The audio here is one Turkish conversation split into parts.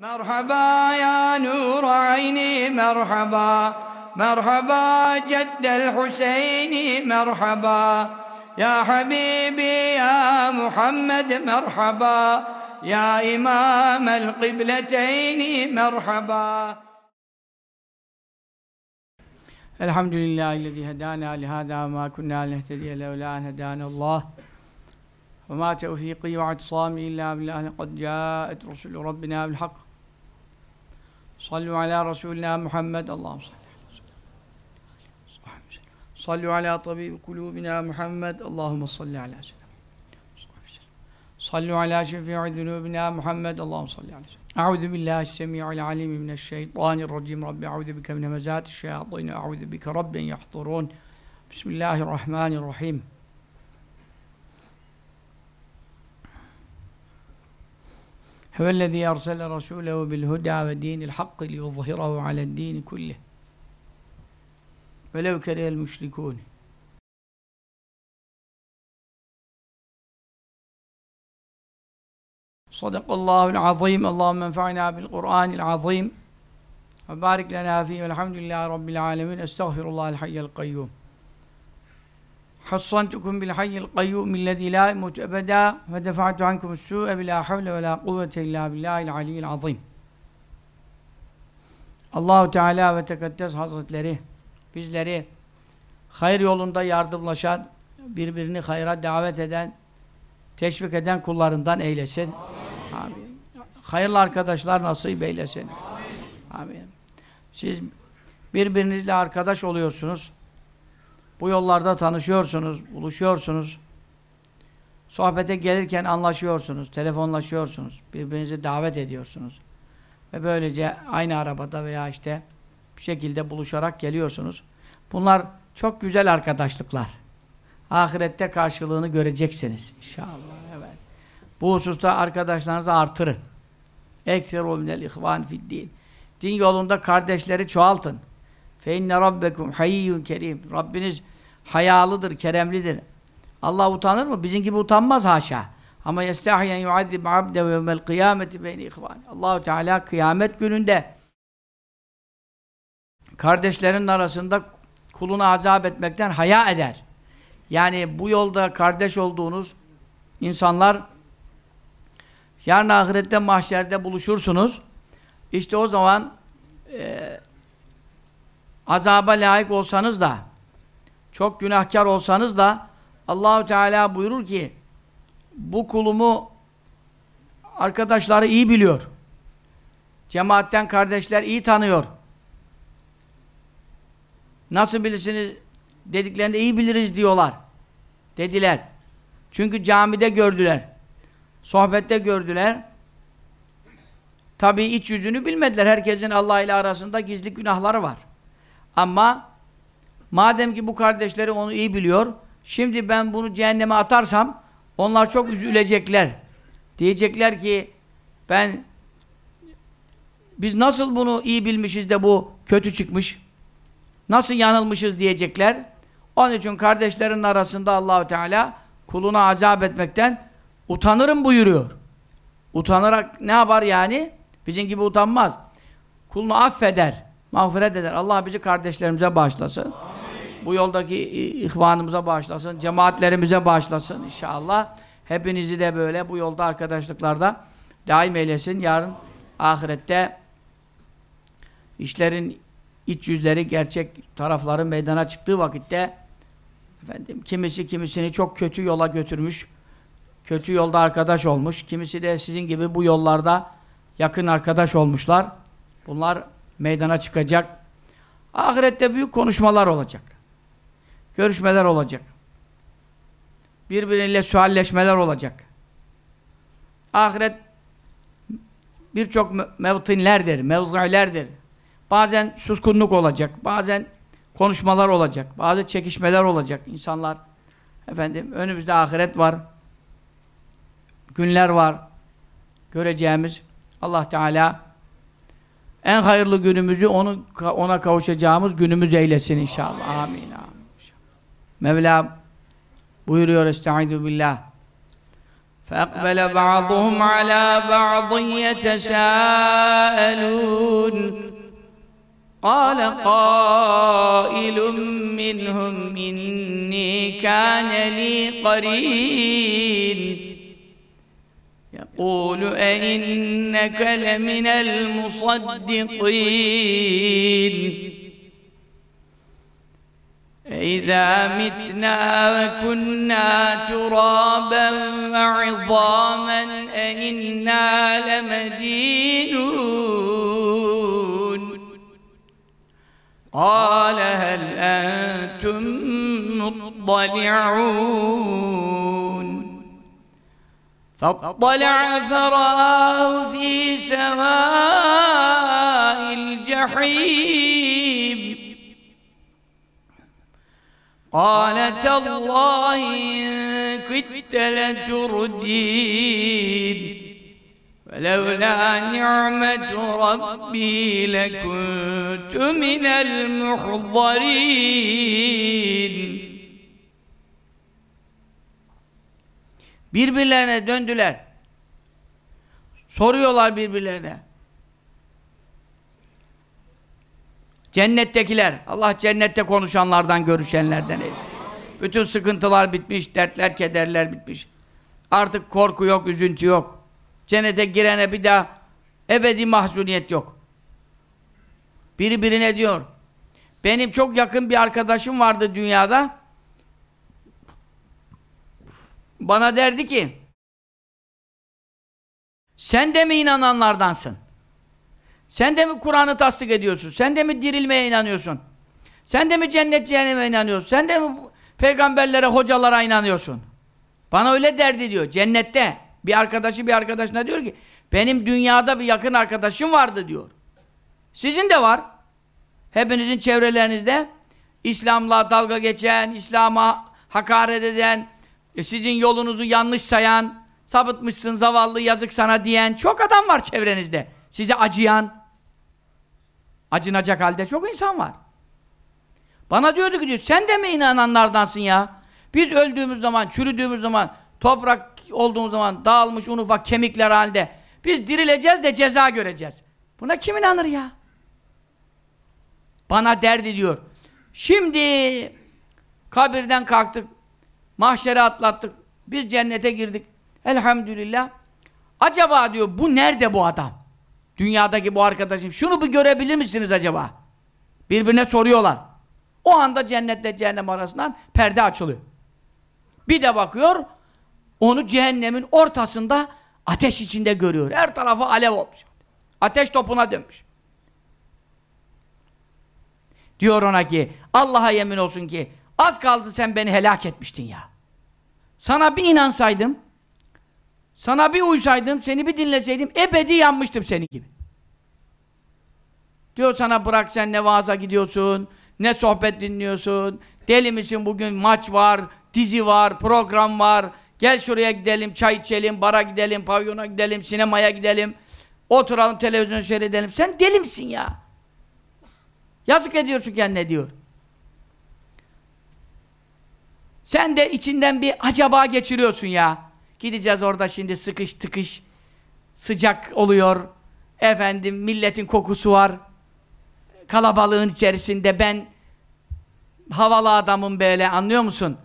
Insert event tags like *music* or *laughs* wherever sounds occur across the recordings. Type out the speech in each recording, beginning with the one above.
مرحبا يا نور عيني مرحبا. مرحبا جد الحسين مرحبا. يا حبيبي يا محمد مرحبا. يا إمام القبلتين مرحبا. الحمد لله الذي هدانا لهذا ما كنا لنهتدي لولا أن هدانا الله. وما توفيقي واعتصامي إلا بالله لقد جاءت رسل ربنا بالحق. Sallu ala Resulina Muhammed Allah'ım sallu ala tabibi kulubina Muhammed Allahümme salli ala sallu ala şefi'i zunubina Muhammed Allahümme salli ala Euzu billahi semi'il alim mineşşeytanirracim. Rabbi euzu bike min hemezatiş şeyatin ve euzu bike rabben yahturun Bismillahirrahmanirrahim. هو الذي أرسل رسوله بالهدى ودين الحق ليظهره على الدين كله. ولو كره المشركون. صدق الله العظيم. اللهم انفعنا بالقرآن العظيم. وبارك لنا فيه والحمد لله رب العالمين. أستغفر الله الحي القيوم. hassantukum bil hayyil kayyum illezî lâ imut ebedâ ve defa'tu ankum s-sû'e bilâ havle ve lâ kuvvete illâ billâhil aliyyil azîm. Allahu Teala ve Tekaddes Hazretleri bizleri hayır yolunda yardımlaşan, birbirini hayra davet eden, teşvik eden kullarından eylesin. Amin. Amin. Hayırlı arkadaşlar nasip eylesin. Amin. Amin. Siz birbirinizle arkadaş oluyorsunuz. Bu yollarda tanışıyorsunuz, buluşuyorsunuz. Sohbete gelirken anlaşıyorsunuz, telefonlaşıyorsunuz, birbirinizi davet ediyorsunuz. Ve böylece aynı arabada veya işte bir şekilde buluşarak geliyorsunuz. Bunlar çok güzel arkadaşlıklar. Ahirette karşılığını göreceksiniz inşallah. Evet. Bu hususta arkadaşlarınızı artırın. Ekseru minel ihvan fid din. Din yolunda kardeşleri çoğaltın. Fe inne rabbekum hayyun kerim. Rabbiniz hayalıdır, keremlidir. Allah utanır mı? Bizim gibi utanmaz haşa. Ama yestahiyen yuazzib abde ve yevmel kıyameti beyni ihvan. Allahu Teala kıyamet gününde kardeşlerin arasında kulunu azap etmekten haya eder. Yani bu yolda kardeş olduğunuz insanlar yarın ahirette mahşerde buluşursunuz. İşte o zaman e, azaba layık olsanız da çok günahkar olsanız da Allahu Teala buyurur ki bu kulumu arkadaşları iyi biliyor. Cemaatten kardeşler iyi tanıyor. Nasıl bilirsiniz dediklerinde iyi biliriz diyorlar. Dediler. Çünkü camide gördüler. Sohbette gördüler. Tabi iç yüzünü bilmediler. Herkesin Allah ile arasında gizli günahları var. Ama madem ki bu kardeşleri onu iyi biliyor, şimdi ben bunu cehenneme atarsam onlar çok üzülecekler. Diyecekler ki ben biz nasıl bunu iyi bilmişiz de bu kötü çıkmış? Nasıl yanılmışız diyecekler. Onun için kardeşlerin arasında Allahu Teala kuluna azap etmekten utanırım buyuruyor. Utanarak ne yapar yani? Bizim gibi utanmaz. Kulunu affeder, mağfiret eder. Allah bizi kardeşlerimize bağışlasın. Bu yoldaki ihvanımıza bağışlasın, cemaatlerimize bağışlasın inşallah. Hepinizi de böyle bu yolda arkadaşlıklarda daim eylesin. Yarın ahirette işlerin iç yüzleri, gerçek tarafları meydana çıktığı vakitte efendim kimisi kimisini çok kötü yola götürmüş, kötü yolda arkadaş olmuş, kimisi de sizin gibi bu yollarda yakın arkadaş olmuşlar. Bunlar meydana çıkacak. Ahirette büyük konuşmalar olacak. Görüşmeler olacak. Birbiriyle sualleşmeler olacak. Ahiret birçok mevtinlerdir, mevzilerdir. Bazen suskunluk olacak, bazen konuşmalar olacak, bazı çekişmeler olacak. İnsanlar, efendim, önümüzde ahiret var, günler var, göreceğimiz. Allah Teala en hayırlı günümüzü onu ona kavuşacağımız günümüz eylesin inşallah. Amin. Amin. Mevla buyuruyor Estaizu billah. فأقبل بعضهم على بعض يتساءلون قال قائل منهم إني كان لي قرين يقول أئنك لمن المصدقين إذا متنا وكنا ترابا وعظاما أئنا لمدينون قال هل أنتم مطلعون فاطلع فرآه في سواء الجحيم. قال تالله إن كدت لتردين. فلولا نعمة ربي لكنت من المحضرين. Birbirlerine döndüler. Soruyorlar birbirlerine. Cennettekiler, Allah cennette konuşanlardan, görüşenlerden eylesin. Bütün sıkıntılar bitmiş, dertler, kederler bitmiş. Artık korku yok, üzüntü yok. Cennete girene bir daha ebedi mahzuniyet yok. Biri birine diyor, benim çok yakın bir arkadaşım vardı dünyada. Bana derdi ki, sen de mi inananlardansın? Sen de mi Kur'an'ı tasdik ediyorsun? Sen de mi dirilmeye inanıyorsun? Sen de mi cennet cehenneme inanıyorsun? Sen de mi peygamberlere, hocalara inanıyorsun? Bana öyle derdi diyor. Cennette bir arkadaşı bir arkadaşına diyor ki benim dünyada bir yakın arkadaşım vardı diyor. Sizin de var. Hepinizin çevrelerinizde İslam'la dalga geçen, İslam'a hakaret eden, e, sizin yolunuzu yanlış sayan, sapıtmışsın zavallı yazık sana diyen çok adam var çevrenizde. Size acıyan, acınacak halde çok insan var. Bana diyordu ki diyor, sen de mi inananlardansın ya? Biz öldüğümüz zaman, çürüdüğümüz zaman, toprak olduğumuz zaman dağılmış un ufak kemikler halinde biz dirileceğiz de ceza göreceğiz. Buna kim inanır ya? Bana derdi diyor. Şimdi kabirden kalktık, mahşere atlattık, biz cennete girdik. Elhamdülillah. Acaba diyor bu nerede bu adam? Dünyadaki bu arkadaşım. Şunu bir görebilir misiniz acaba? Birbirine soruyorlar. O anda cennetle cehennem arasından perde açılıyor. Bir de bakıyor, onu cehennemin ortasında ateş içinde görüyor. Her tarafı alev olmuş. Ateş topuna dönmüş. Diyor ona ki, Allah'a yemin olsun ki, az kaldı sen beni helak etmiştin ya. Sana bir inansaydım, sana bir uysaydım, seni bir dinleseydim, ebedi yanmıştım senin gibi. Diyor sana bırak sen ne vaaza gidiyorsun, ne sohbet dinliyorsun, deli misin bugün maç var, dizi var, program var, gel şuraya gidelim, çay içelim, bara gidelim, pavyona gidelim, sinemaya gidelim, oturalım, televizyon seyredelim. Sen deli misin ya? Yazık ediyorsun kendine diyor. Sen de içinden bir acaba geçiriyorsun ya. Gideceğiz orada şimdi sıkış tıkış, sıcak oluyor. Efendim milletin kokusu var. Kalabalığın içerisinde ben havalı adamım böyle anlıyor musun?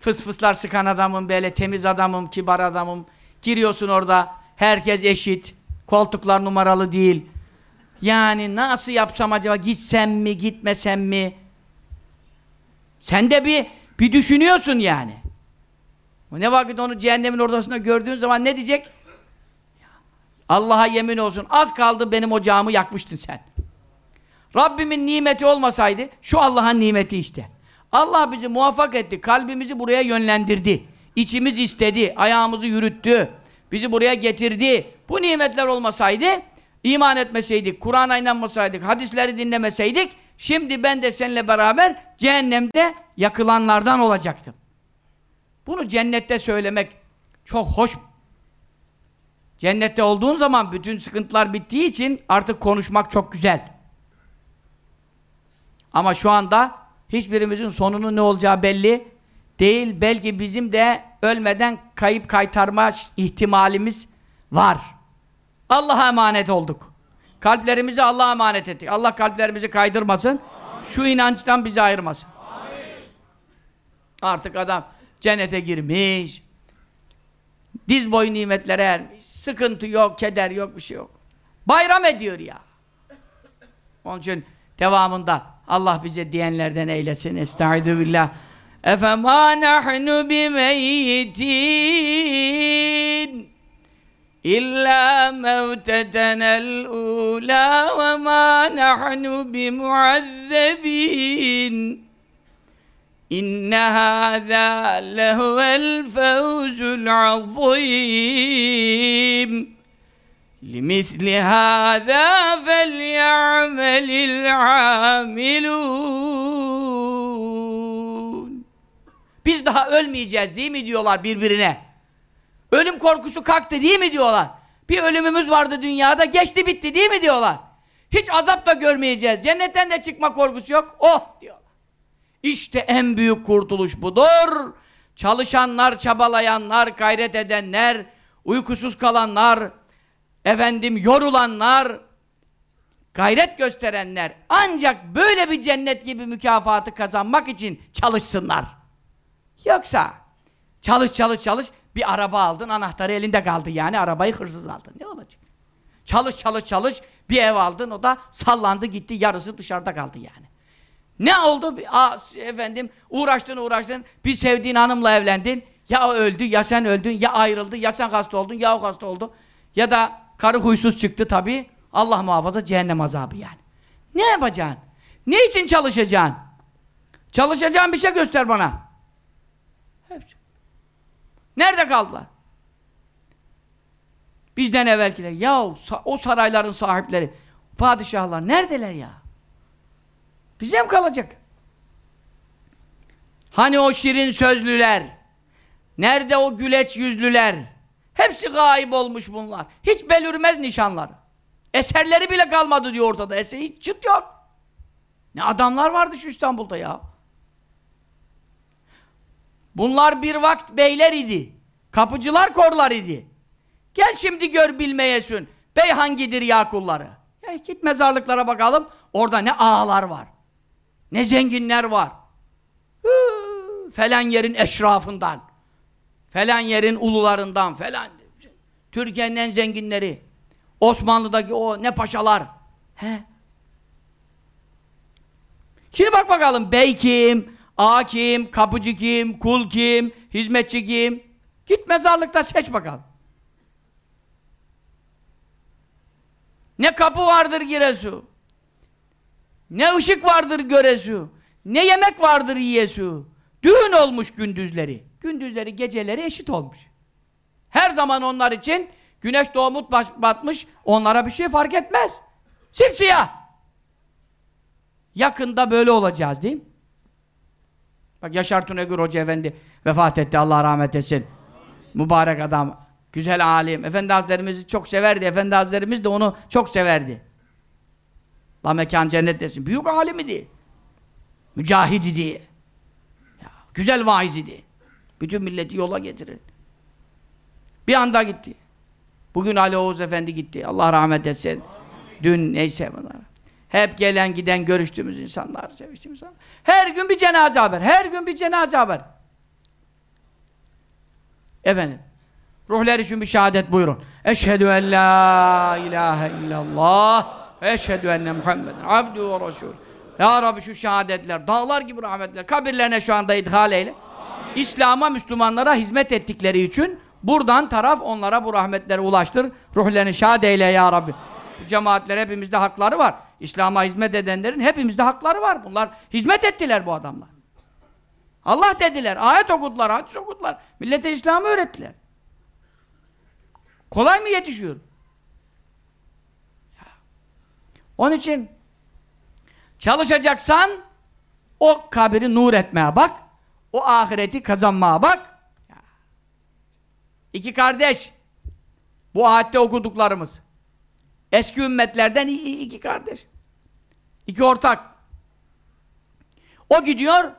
Fıs sıkan adamım böyle temiz adamım, kibar adamım. Giriyorsun orada herkes eşit. Koltuklar numaralı değil. Yani nasıl yapsam acaba gitsem mi gitmesem mi? Sen de bir bir düşünüyorsun yani. Ne vakit onu cehennemin ortasında gördüğün zaman ne diyecek? Allah'a yemin olsun az kaldı benim ocağımı yakmıştın sen. Rabbimin nimeti olmasaydı şu Allah'ın nimeti işte. Allah bizi muvaffak etti. Kalbimizi buraya yönlendirdi. İçimiz istedi. Ayağımızı yürüttü. Bizi buraya getirdi. Bu nimetler olmasaydı iman etmeseydik, Kur'an'a inanmasaydık, hadisleri dinlemeseydik şimdi ben de seninle beraber cehennemde yakılanlardan olacaktım. Bunu cennette söylemek çok hoş. Cennette olduğun zaman bütün sıkıntılar bittiği için artık konuşmak çok güzel. Ama şu anda hiçbirimizin sonunun ne olacağı belli değil, belki bizim de ölmeden kayıp kaytarma ihtimalimiz var. Allah'a emanet olduk. Kalplerimizi Allah'a emanet ettik. Allah kalplerimizi kaydırmasın. Şu inançtan bizi ayırmasın. Artık adam cennete girmiş. Diz boyu nimetlere ermiş. Sıkıntı yok, keder yok, bir şey yok. Bayram ediyor ya. Onun için devamında Allah bize diyenlerden eylesin. Estaizu billah. Efema nahnu bimeyyitin إلا موتتنا الأولى وما نحن بمعذبين. إن هذا لهو الفوز العظيم. لمثل هذا فليعمل العاملون. Biz daha ölmeyeceğiz değil mi diyorlar birbirine. Ölüm korkusu kalktı değil mi diyorlar. Bir ölümümüz vardı dünyada geçti bitti değil mi diyorlar. Hiç azap da görmeyeceğiz. Cennetten de çıkma korkusu yok. Oh diyorlar. İşte en büyük kurtuluş budur. Çalışanlar, çabalayanlar, gayret edenler, uykusuz kalanlar, efendim yorulanlar, gayret gösterenler ancak böyle bir cennet gibi mükafatı kazanmak için çalışsınlar. Yoksa çalış çalış çalış bir araba aldın anahtarı elinde kaldı yani arabayı hırsız aldın ne olacak? Çalış çalış çalış bir ev aldın o da sallandı gitti yarısı dışarıda kaldı yani. Ne oldu? Aa, efendim uğraştın uğraştın bir sevdiğin hanımla evlendin ya öldü ya sen öldün ya ayrıldı ya sen hasta oldun ya o hasta oldu ya da karı huysuz çıktı tabi Allah muhafaza cehennem azabı yani. Ne yapacaksın? Ne için çalışacaksın? Çalışacağın bir şey göster bana. Nerede kaldılar? Bizden evvelkiler. Ya o sarayların sahipleri, padişahlar neredeler ya? Bize mi kalacak? Hani o şirin sözlüler? Nerede o güleç yüzlüler? Hepsi gayip olmuş bunlar. Hiç belürmez nişanları. Eserleri bile kalmadı diyor ortada. Eser hiç çıt yok. Ne adamlar vardı şu İstanbul'da ya. Bunlar bir vakt beyler idi. Kapıcılar korlar idi. Gel şimdi gör bilmeyesin. Bey hangidir ya kulları? Ya git mezarlıklara bakalım. Orada ne ağalar var. Ne zenginler var. Hıı, falan yerin eşrafından. Falan yerin ulularından falan. Türkiye'nin en zenginleri. Osmanlı'daki o ne paşalar. He? Şimdi bak bakalım bey kim, ağa kim, kapıcı kim, kul kim, hizmetçi kim? Git mezarlıkta seç bakalım. Ne kapı vardır giresu. Ne ışık vardır göresu. Ne yemek vardır yiyesu. Düğün olmuş gündüzleri. Gündüzleri geceleri eşit olmuş. Her zaman onlar için güneş doğumut batmış, onlara bir şey fark etmez. Simsiyah. Yakında böyle olacağız değil mi? Bak Yaşar Tunegür Hoca Efendi vefat etti, Allah rahmet etsin. Mübarek adam, güzel alim. Efendi Hazretlerimizi çok severdi, Efendi Hazretlerimiz de onu çok severdi. Allah mekan cennet desin. Büyük alim idi. Mücahid idi. Ya, güzel vaiz idi. Bütün milleti yola getirir. Bir anda gitti. Bugün Ali Oğuz Efendi gitti. Allah rahmet etsin. Dün neyse bunlar. Hep gelen giden görüştüğümüz insanlar, seviştiğimiz insanlar. Her gün bir cenaze haber. Her gün bir cenaze haber. Efendim. Ruhlar için bir şehadet buyurun. Eşhedü en la ilahe illallah ve eşhedü enne Muhammeden abdü ve resul. Ya Rabbi şu şehadetler, dağlar gibi rahmetler, kabirlerine şu anda idhal eyle. İslam'a, Müslümanlara hizmet ettikleri için buradan taraf onlara bu rahmetleri ulaştır. Ruhlerini şad eyle ya Rabbi. Bu cemaatler hepimizde hakları var. İslam'a hizmet edenlerin hepimizde hakları var. Bunlar hizmet ettiler bu adamlar. Allah dediler, ayet okudular, hadis okudular. Millete İslam'ı öğrettiler. Kolay mı yetişiyor? Onun için çalışacaksan o kabiri nur etmeye bak. O ahireti kazanmaya bak. İki kardeş. Bu ayette okuduklarımız. Eski ümmetlerden iki kardeş. İki ortak. O gidiyor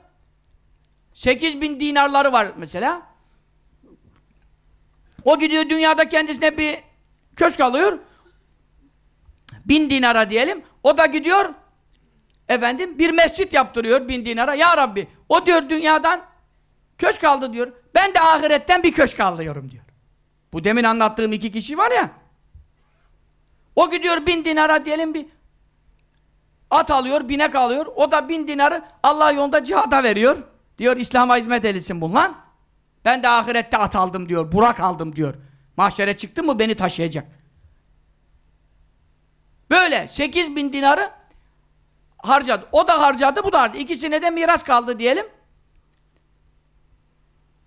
8 bin dinarları var mesela. O gidiyor dünyada kendisine bir köşk alıyor. Bin dinara diyelim. O da gidiyor efendim bir mescit yaptırıyor bin dinara. Ya Rabbi o diyor dünyadan köşk aldı diyor. Ben de ahiretten bir köşk alıyorum diyor. Bu demin anlattığım iki kişi var ya. O gidiyor bin dinara diyelim bir at alıyor, binek alıyor. O da bin dinarı Allah yolunda cihada veriyor. Diyor İslam'a hizmet edilsin bunlar. Ben de ahirette at aldım diyor, burak aldım diyor. Mahşere çıktı mı beni taşıyacak. Böyle 8 bin dinarı harcadı. O da harcadı, bu da harcadı. İkisine de miras kaldı diyelim.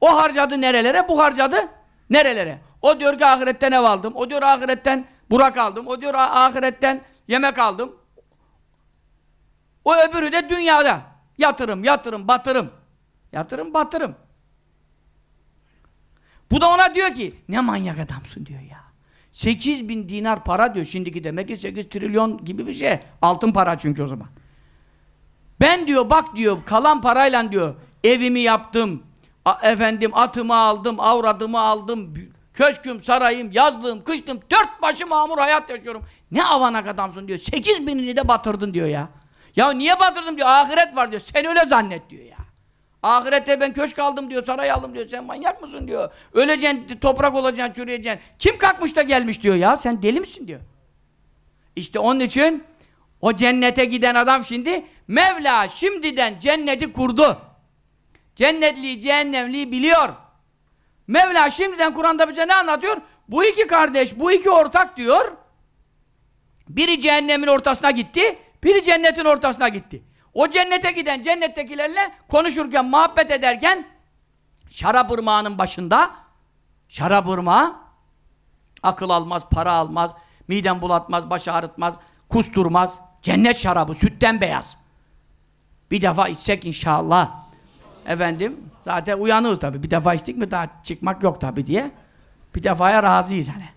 O harcadı nerelere, bu harcadı nerelere. O diyor ki ahiretten ev aldım. O diyor ahiretten burak aldım. O diyor ahiretten yemek aldım. O öbürü de dünyada. Yatırım, yatırım, batırım. Yatırım, batırım. Bu da ona diyor ki, ne manyak adamsın diyor ya. 8 bin dinar para diyor. Şimdiki demek ki 8 trilyon gibi bir şey. Altın para çünkü o zaman. Ben diyor bak diyor kalan parayla diyor evimi yaptım. efendim atımı aldım, avradımı aldım. Köşküm, sarayım, yazlığım, kışlığım. Dört başı mamur hayat yaşıyorum. Ne avanak adamsın diyor. 8 binini de batırdın diyor ya. Ya niye batırdım diyor. Ahiret var diyor. Sen öyle zannet diyor ya. Ahirette ben köşk aldım diyor, saray aldım diyor. Sen manyak mısın diyor. Öleceksin, toprak olacaksın, çürüyeceksin. Kim kalkmış da gelmiş diyor ya. Sen deli misin diyor. İşte onun için o cennete giden adam şimdi Mevla şimdiden cenneti kurdu. Cennetliği, cehennemliği biliyor. Mevla şimdiden Kur'an'da bize ne anlatıyor? Bu iki kardeş, bu iki ortak diyor. Biri cehennemin ortasına gitti, biri cennetin ortasına gitti. O cennete giden cennettekilerle konuşurken, muhabbet ederken şarap ırmağının başında şarap ırmağı akıl almaz, para almaz, miden bulatmaz, baş ağrıtmaz, kusturmaz. Cennet şarabı, sütten beyaz. Bir defa içsek inşallah. Efendim, zaten uyanığız tabi. Bir defa içtik mi daha çıkmak yok tabi diye. Bir defaya razıyız hani.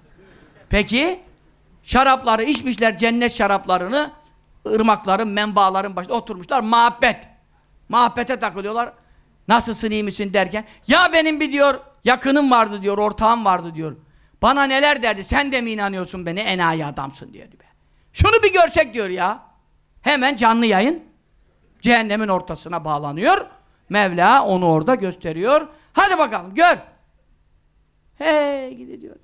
Peki, şarapları içmişler, cennet şaraplarını ırmakların, menbaların başında oturmuşlar, muhabbet. Muhabbete takılıyorlar. Nasılsın, iyi misin derken, ya benim bir diyor, yakınım vardı diyor, ortağım vardı diyor. Bana neler derdi, sen de mi inanıyorsun beni, enayi adamsın diyor. Be. Şunu bir görsek diyor ya. Hemen canlı yayın, cehennemin ortasına bağlanıyor. Mevla onu orada gösteriyor. Hadi bakalım, gör. Hey gidi diyor.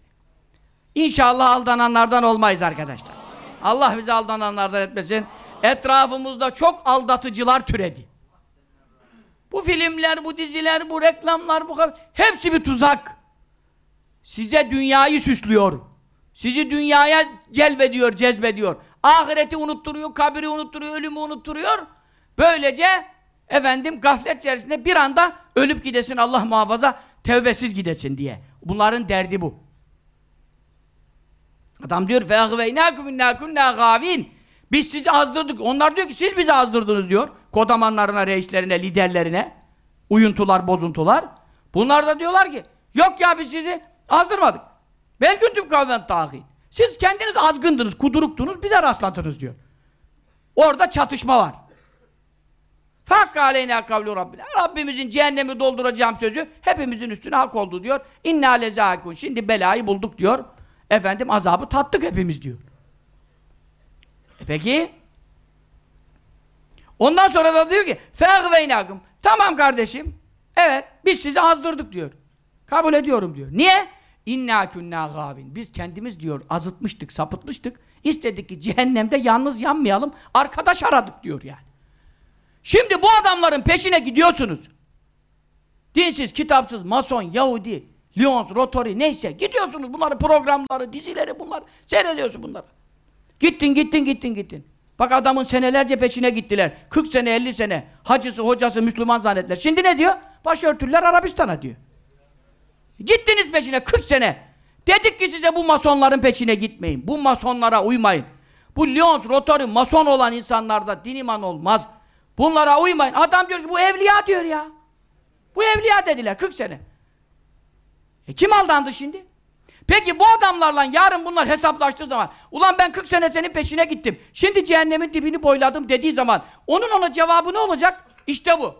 İnşallah aldananlardan olmayız arkadaşlar. Allah bizi aldananlardan etmesin. Etrafımızda çok aldatıcılar türedi. Bu filmler, bu diziler, bu reklamlar, bu hepsi bir tuzak. Size dünyayı süslüyor. Sizi dünyaya celbediyor, cezbediyor. Ahireti unutturuyor, kabiri unutturuyor, ölümü unutturuyor. Böylece efendim gaflet içerisinde bir anda ölüp gidesin Allah muhafaza tevbesiz gidesin diye. Bunların derdi bu. Adam diyor فَاَغْوَيْنَاكُمْ اِنَّا كُنَّا غَاوِينَ Biz sizi azdırdık. Onlar diyor ki siz bizi azdırdınız diyor. Kodamanlarına, reislerine, liderlerine. Uyuntular, bozuntular. Bunlar da diyorlar ki yok ya biz sizi azdırmadık. Ben küntüm kavven tağin. Siz kendiniz azgındınız, kuduruktunuz, bize rastladınız diyor. Orada çatışma var. Fakka aleyna kavlu Rabbina. Rabbimizin cehennemi dolduracağım sözü hepimizin üstüne hak oldu diyor. İnna lezâkun. Şimdi belayı bulduk diyor. Efendim azabı tattık hepimiz diyor. E peki? Ondan sonra da diyor ki فَاغْوَيْنَاكُمْ Tamam kardeşim. Evet. Biz sizi azdırdık diyor. Kabul ediyorum diyor. Niye? İnna kunna gavin. Biz kendimiz diyor azıtmıştık, sapıtmıştık. İstedik ki cehennemde yalnız yanmayalım. Arkadaş aradık diyor yani. Şimdi bu adamların peşine gidiyorsunuz. Dinsiz, kitapsız, mason, Yahudi, Lyons, Rotori neyse gidiyorsunuz bunları programları, dizileri bunlar seyrediyorsun bunları. Gittin gittin gittin gittin. Bak adamın senelerce peşine gittiler. 40 sene 50 sene hacısı hocası Müslüman zannettiler. Şimdi ne diyor? Başörtüler Arabistan'a diyor. Gittiniz peşine 40 sene. Dedik ki size bu masonların peşine gitmeyin. Bu masonlara uymayın. Bu Lyons, Rotori, mason olan insanlarda din iman olmaz. Bunlara uymayın. Adam diyor ki bu evliya diyor ya. Bu evliya dediler 40 sene. E kim aldandı şimdi? Peki bu adamlarla yarın bunlar hesaplaştığı zaman ulan ben 40 sene senin peşine gittim. Şimdi cehennemin dibini boyladım dediği zaman onun ona cevabı ne olacak? İşte bu.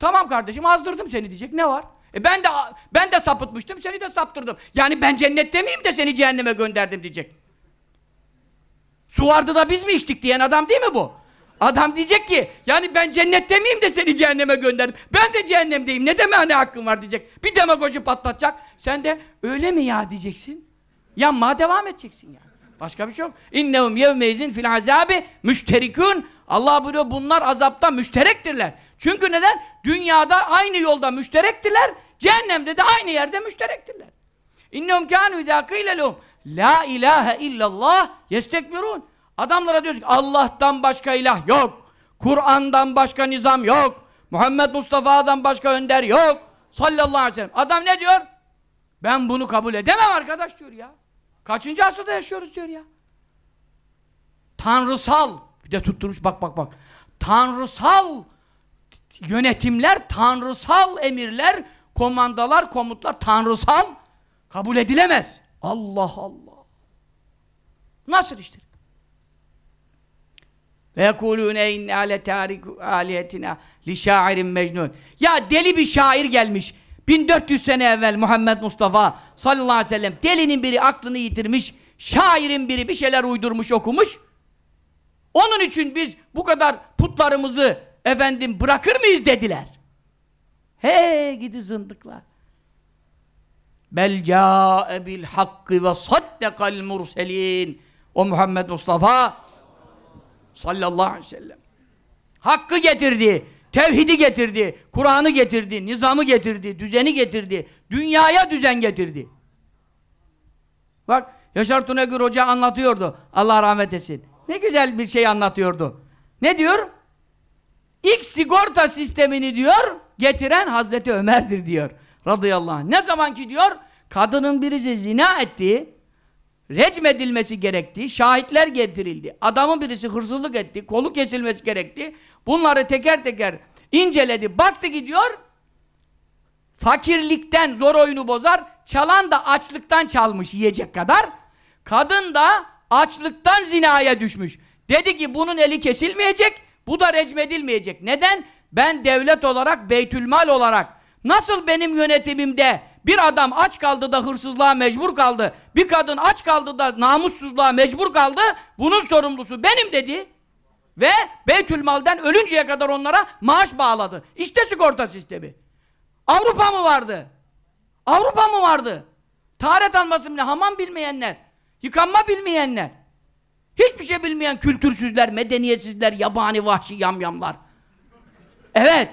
Tamam kardeşim azdırdım seni diyecek. Ne var? E ben de ben de sapıtmıştım, seni de saptırdım. Yani ben cennette miyim de seni cehenneme gönderdim diyecek. Su vardı da biz mi içtik diyen adam değil mi bu? Adam diyecek ki, yani ben cennette miyim de seni cehenneme gönderdim. Ben de cehennemdeyim, ne deme ne hakkın var diyecek. Bir demagoji patlatacak. Sen de öyle mi ya diyeceksin. Yanmaya devam edeceksin yani. Başka bir şey yok. İnnehum yevmeyzin fil azabi müşterikün. Allah buyuruyor bunlar azapta müşterektirler. Çünkü neden? Dünyada aynı yolda müşterektirler. Cehennemde de aynı yerde müşterektirler. İnnehum kânû idâ kîle lehum La ilahe illallah yestekbirun. Adamlara diyoruz ki Allah'tan başka ilah yok. Kur'an'dan başka nizam yok. Muhammed Mustafa'dan başka önder yok. Sallallahu aleyhi ve sellem. Adam ne diyor? Ben bunu kabul edemem arkadaş diyor ya. Kaçıncı asırda yaşıyoruz diyor ya. Tanrısal. Bir de tutturmuş bak bak bak. Tanrısal yönetimler, tanrısal emirler, komandalar, komutlar tanrısal kabul edilemez. Allah Allah. Nasıl iştir? Ve yekulûne inne ale târiku âliyetina li şairin mecnun. Ya deli bir şair gelmiş. 1400 sene evvel Muhammed Mustafa sallallahu aleyhi ve sellem delinin biri aklını yitirmiş, şairin biri bir şeyler uydurmuş okumuş. Onun için biz bu kadar putlarımızı efendim bırakır mıyız dediler. He gidi zındıklar. Bel câe bil hakkı ve saddekal murselin. O Muhammed Mustafa sallallahu aleyhi ve sellem. Hakkı getirdi, tevhidi getirdi, Kur'an'ı getirdi, nizamı getirdi, düzeni getirdi, dünyaya düzen getirdi. Bak Yaşar Tunagür Hoca anlatıyordu. Allah rahmet etsin. Ne güzel bir şey anlatıyordu. Ne diyor? İlk sigorta sistemini diyor, getiren Hazreti Ömer'dir diyor. Radıyallahu anh. Ne zaman ki diyor, kadının birisi zina etti, recmedilmesi gerekti, şahitler getirildi, adamın birisi hırsızlık etti, kolu kesilmesi gerekti, bunları teker teker inceledi, baktı gidiyor, fakirlikten zor oyunu bozar, çalan da açlıktan çalmış yiyecek kadar, kadın da açlıktan zinaya düşmüş. Dedi ki bunun eli kesilmeyecek, bu da recmedilmeyecek. Neden? Ben devlet olarak, beytülmal olarak, nasıl benim yönetimimde bir adam aç kaldı da hırsızlığa mecbur kaldı, bir kadın aç kaldı da namussuzluğa mecbur kaldı, bunun sorumlusu benim dedi. Ve beytülmalden ölünceye kadar onlara maaş bağladı. İşte sigorta sistemi. Avrupa mı vardı? Avrupa mı vardı? Taharet alması bile hamam bilmeyenler, yıkanma bilmeyenler, hiçbir şey bilmeyen kültürsüzler, medeniyetsizler, yabani vahşi yamyamlar. Evet,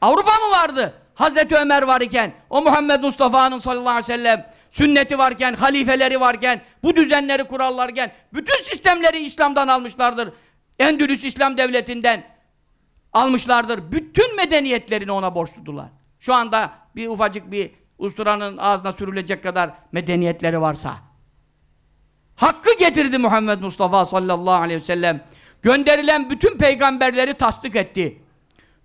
Avrupa mı vardı? Hazreti Ömer var iken, o Muhammed Mustafa'nın sallallahu aleyhi ve sellem sünneti varken, halifeleri varken, bu düzenleri kurallarken, bütün sistemleri İslam'dan almışlardır. Endülüs İslam Devleti'nden almışlardır. Bütün medeniyetlerini ona borçludular. Şu anda bir ufacık bir usturanın ağzına sürülecek kadar medeniyetleri varsa. Hakkı getirdi Muhammed Mustafa sallallahu aleyhi ve sellem. Gönderilen bütün peygamberleri tasdik etti.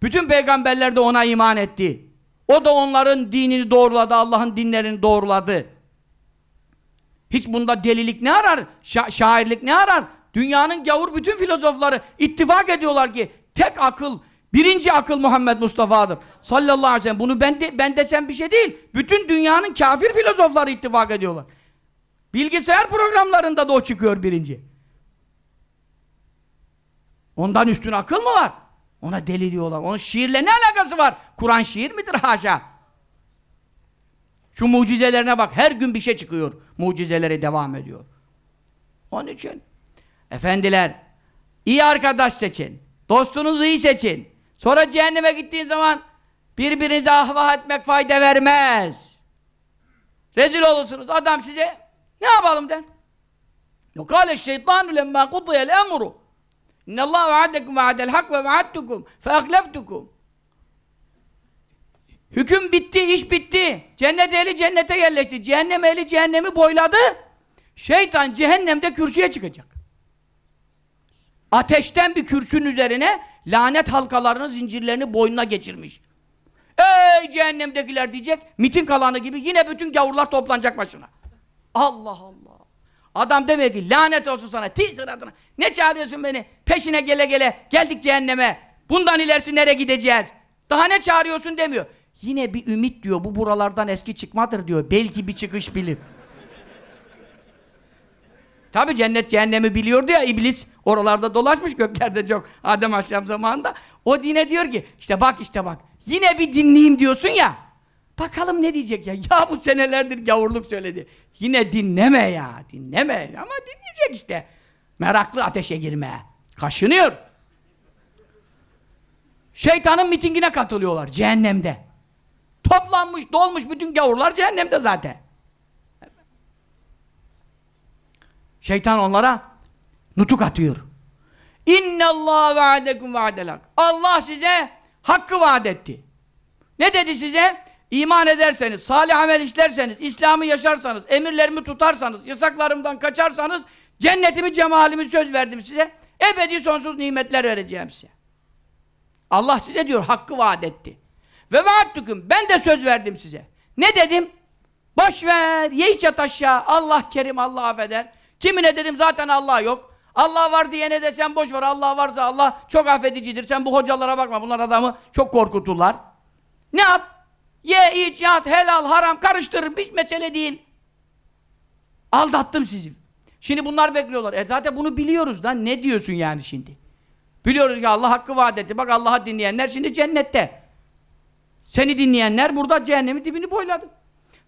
Bütün peygamberler de ona iman etti. O da onların dinini doğruladı, Allah'ın dinlerini doğruladı. Hiç bunda delilik ne arar? Şa şairlik ne arar? Dünyanın gavur bütün filozofları ittifak ediyorlar ki tek akıl, birinci akıl Muhammed Mustafa'dır. Sallallahu aleyhi ve sellem. Bunu ben, de, ben desem bir şey değil. Bütün dünyanın kafir filozofları ittifak ediyorlar. Bilgisayar programlarında da o çıkıyor birinci. Ondan üstün akıl mı var? Ona deli diyorlar. Onun şiirle ne alakası var? Kur'an şiir midir haşa? Şu mucizelerine bak. Her gün bir şey çıkıyor. Mucizeleri devam ediyor. Onun için efendiler iyi arkadaş seçin. Dostunuzu iyi seçin. Sonra cehenneme gittiğin zaman birbirinize ahvah etmek fayda vermez. Rezil olursunuz. Adam size ne yapalım der. Yukâle şeytanu lemmâ kudiyel emru. İnnallâhu va'adekum va'adel hak ve va'adtukum fe ahleftukum. Hüküm bitti, iş bitti. Cennet ehli cennete yerleşti. Cehennem ehli cehennemi boyladı. Şeytan cehennemde kürsüye çıkacak. Ateşten bir kürsünün üzerine lanet halkalarının zincirlerini boynuna geçirmiş. Ey cehennemdekiler diyecek, mitin kalanı gibi yine bütün gavurlar toplanacak başına. Allah Allah. Adam demek ki lanet olsun sana, tizir adına. Ne çağırıyorsun beni? Peşine gele gele geldik cehenneme. Bundan ilerisi nereye gideceğiz? Daha ne çağırıyorsun demiyor. Yine bir ümit diyor. Bu buralardan eski çıkmadır diyor. Belki bir çıkış bilir. Tabi cennet cehennemi biliyordu ya iblis oralarda dolaşmış göklerde çok Adem Aleyhisselam zamanında. O dine diyor ki işte bak işte bak yine bir dinleyeyim diyorsun ya. Bakalım ne diyecek ya. Ya bu senelerdir gavurluk söyledi. Yine dinleme ya dinleme ama dinleyecek işte. Meraklı ateşe girmeye. Kaşınıyor. Şeytanın mitingine katılıyorlar cehennemde. Toplanmış dolmuş bütün gavurlar cehennemde zaten. Şeytan onlara nutuk atıyor. İnna Allah va'dekum va'delak. Allah size hakkı vaat etti. Ne dedi size? İman ederseniz, salih amel işlerseniz, İslam'ı yaşarsanız, emirlerimi tutarsanız, yasaklarımdan kaçarsanız cennetimi, cemalimi söz verdim size. Ebedi sonsuz nimetler vereceğim size. Allah size diyor hakkı vaat etti. Ve vaattukum ben de söz verdim size. Ne dedim? Boş ver, ye iç at aşağı. Allah kerim, Allah affeder. Kimine dedim zaten Allah yok. Allah var diyene de sen boş ver. Allah varsa Allah çok affedicidir. Sen bu hocalara bakma. Bunlar adamı çok korkuturlar. Ne yap? Ye, iç, yat, helal, haram karıştırır. Hiç mesele değil. Aldattım sizi. Şimdi bunlar bekliyorlar. E zaten bunu biliyoruz da ne diyorsun yani şimdi? Biliyoruz ki Allah hakkı vaat etti. Bak Allah'ı dinleyenler şimdi cennette. Seni dinleyenler burada cehennemin dibini boyladı.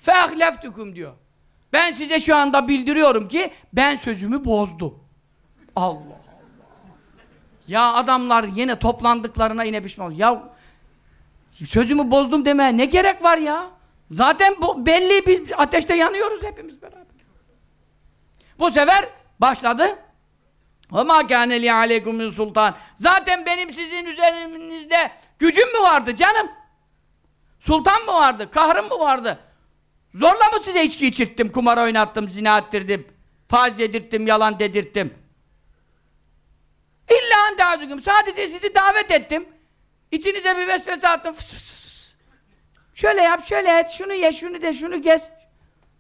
فَاَخْلَفْتُكُمْ diyor. Ben size şu anda bildiriyorum ki ben sözümü bozdum. Allah Allah. Ya adamlar yine toplandıklarına yine pişman Ya sözümü bozdum demeye ne gerek var ya? Zaten bu belli biz ateşte yanıyoruz hepimiz beraber. Bu sefer başladı. وَمَا كَانَ لِي عَلَيْكُمْ sultan. Zaten benim sizin üzerinizde gücüm mü vardı canım? Sultan mı vardı? Kahrım mı vardı? Zorla mı size içki içirttim, kumar oynattım, zina ettirdim, faiz yedirttim, yalan dedirttim? İlla an da'düküm. Sadece sizi davet ettim. İçinize bir vesvese attım. Fıs fıs fıs. Şöyle yap, şöyle et, şunu ye, şunu de, şunu gez.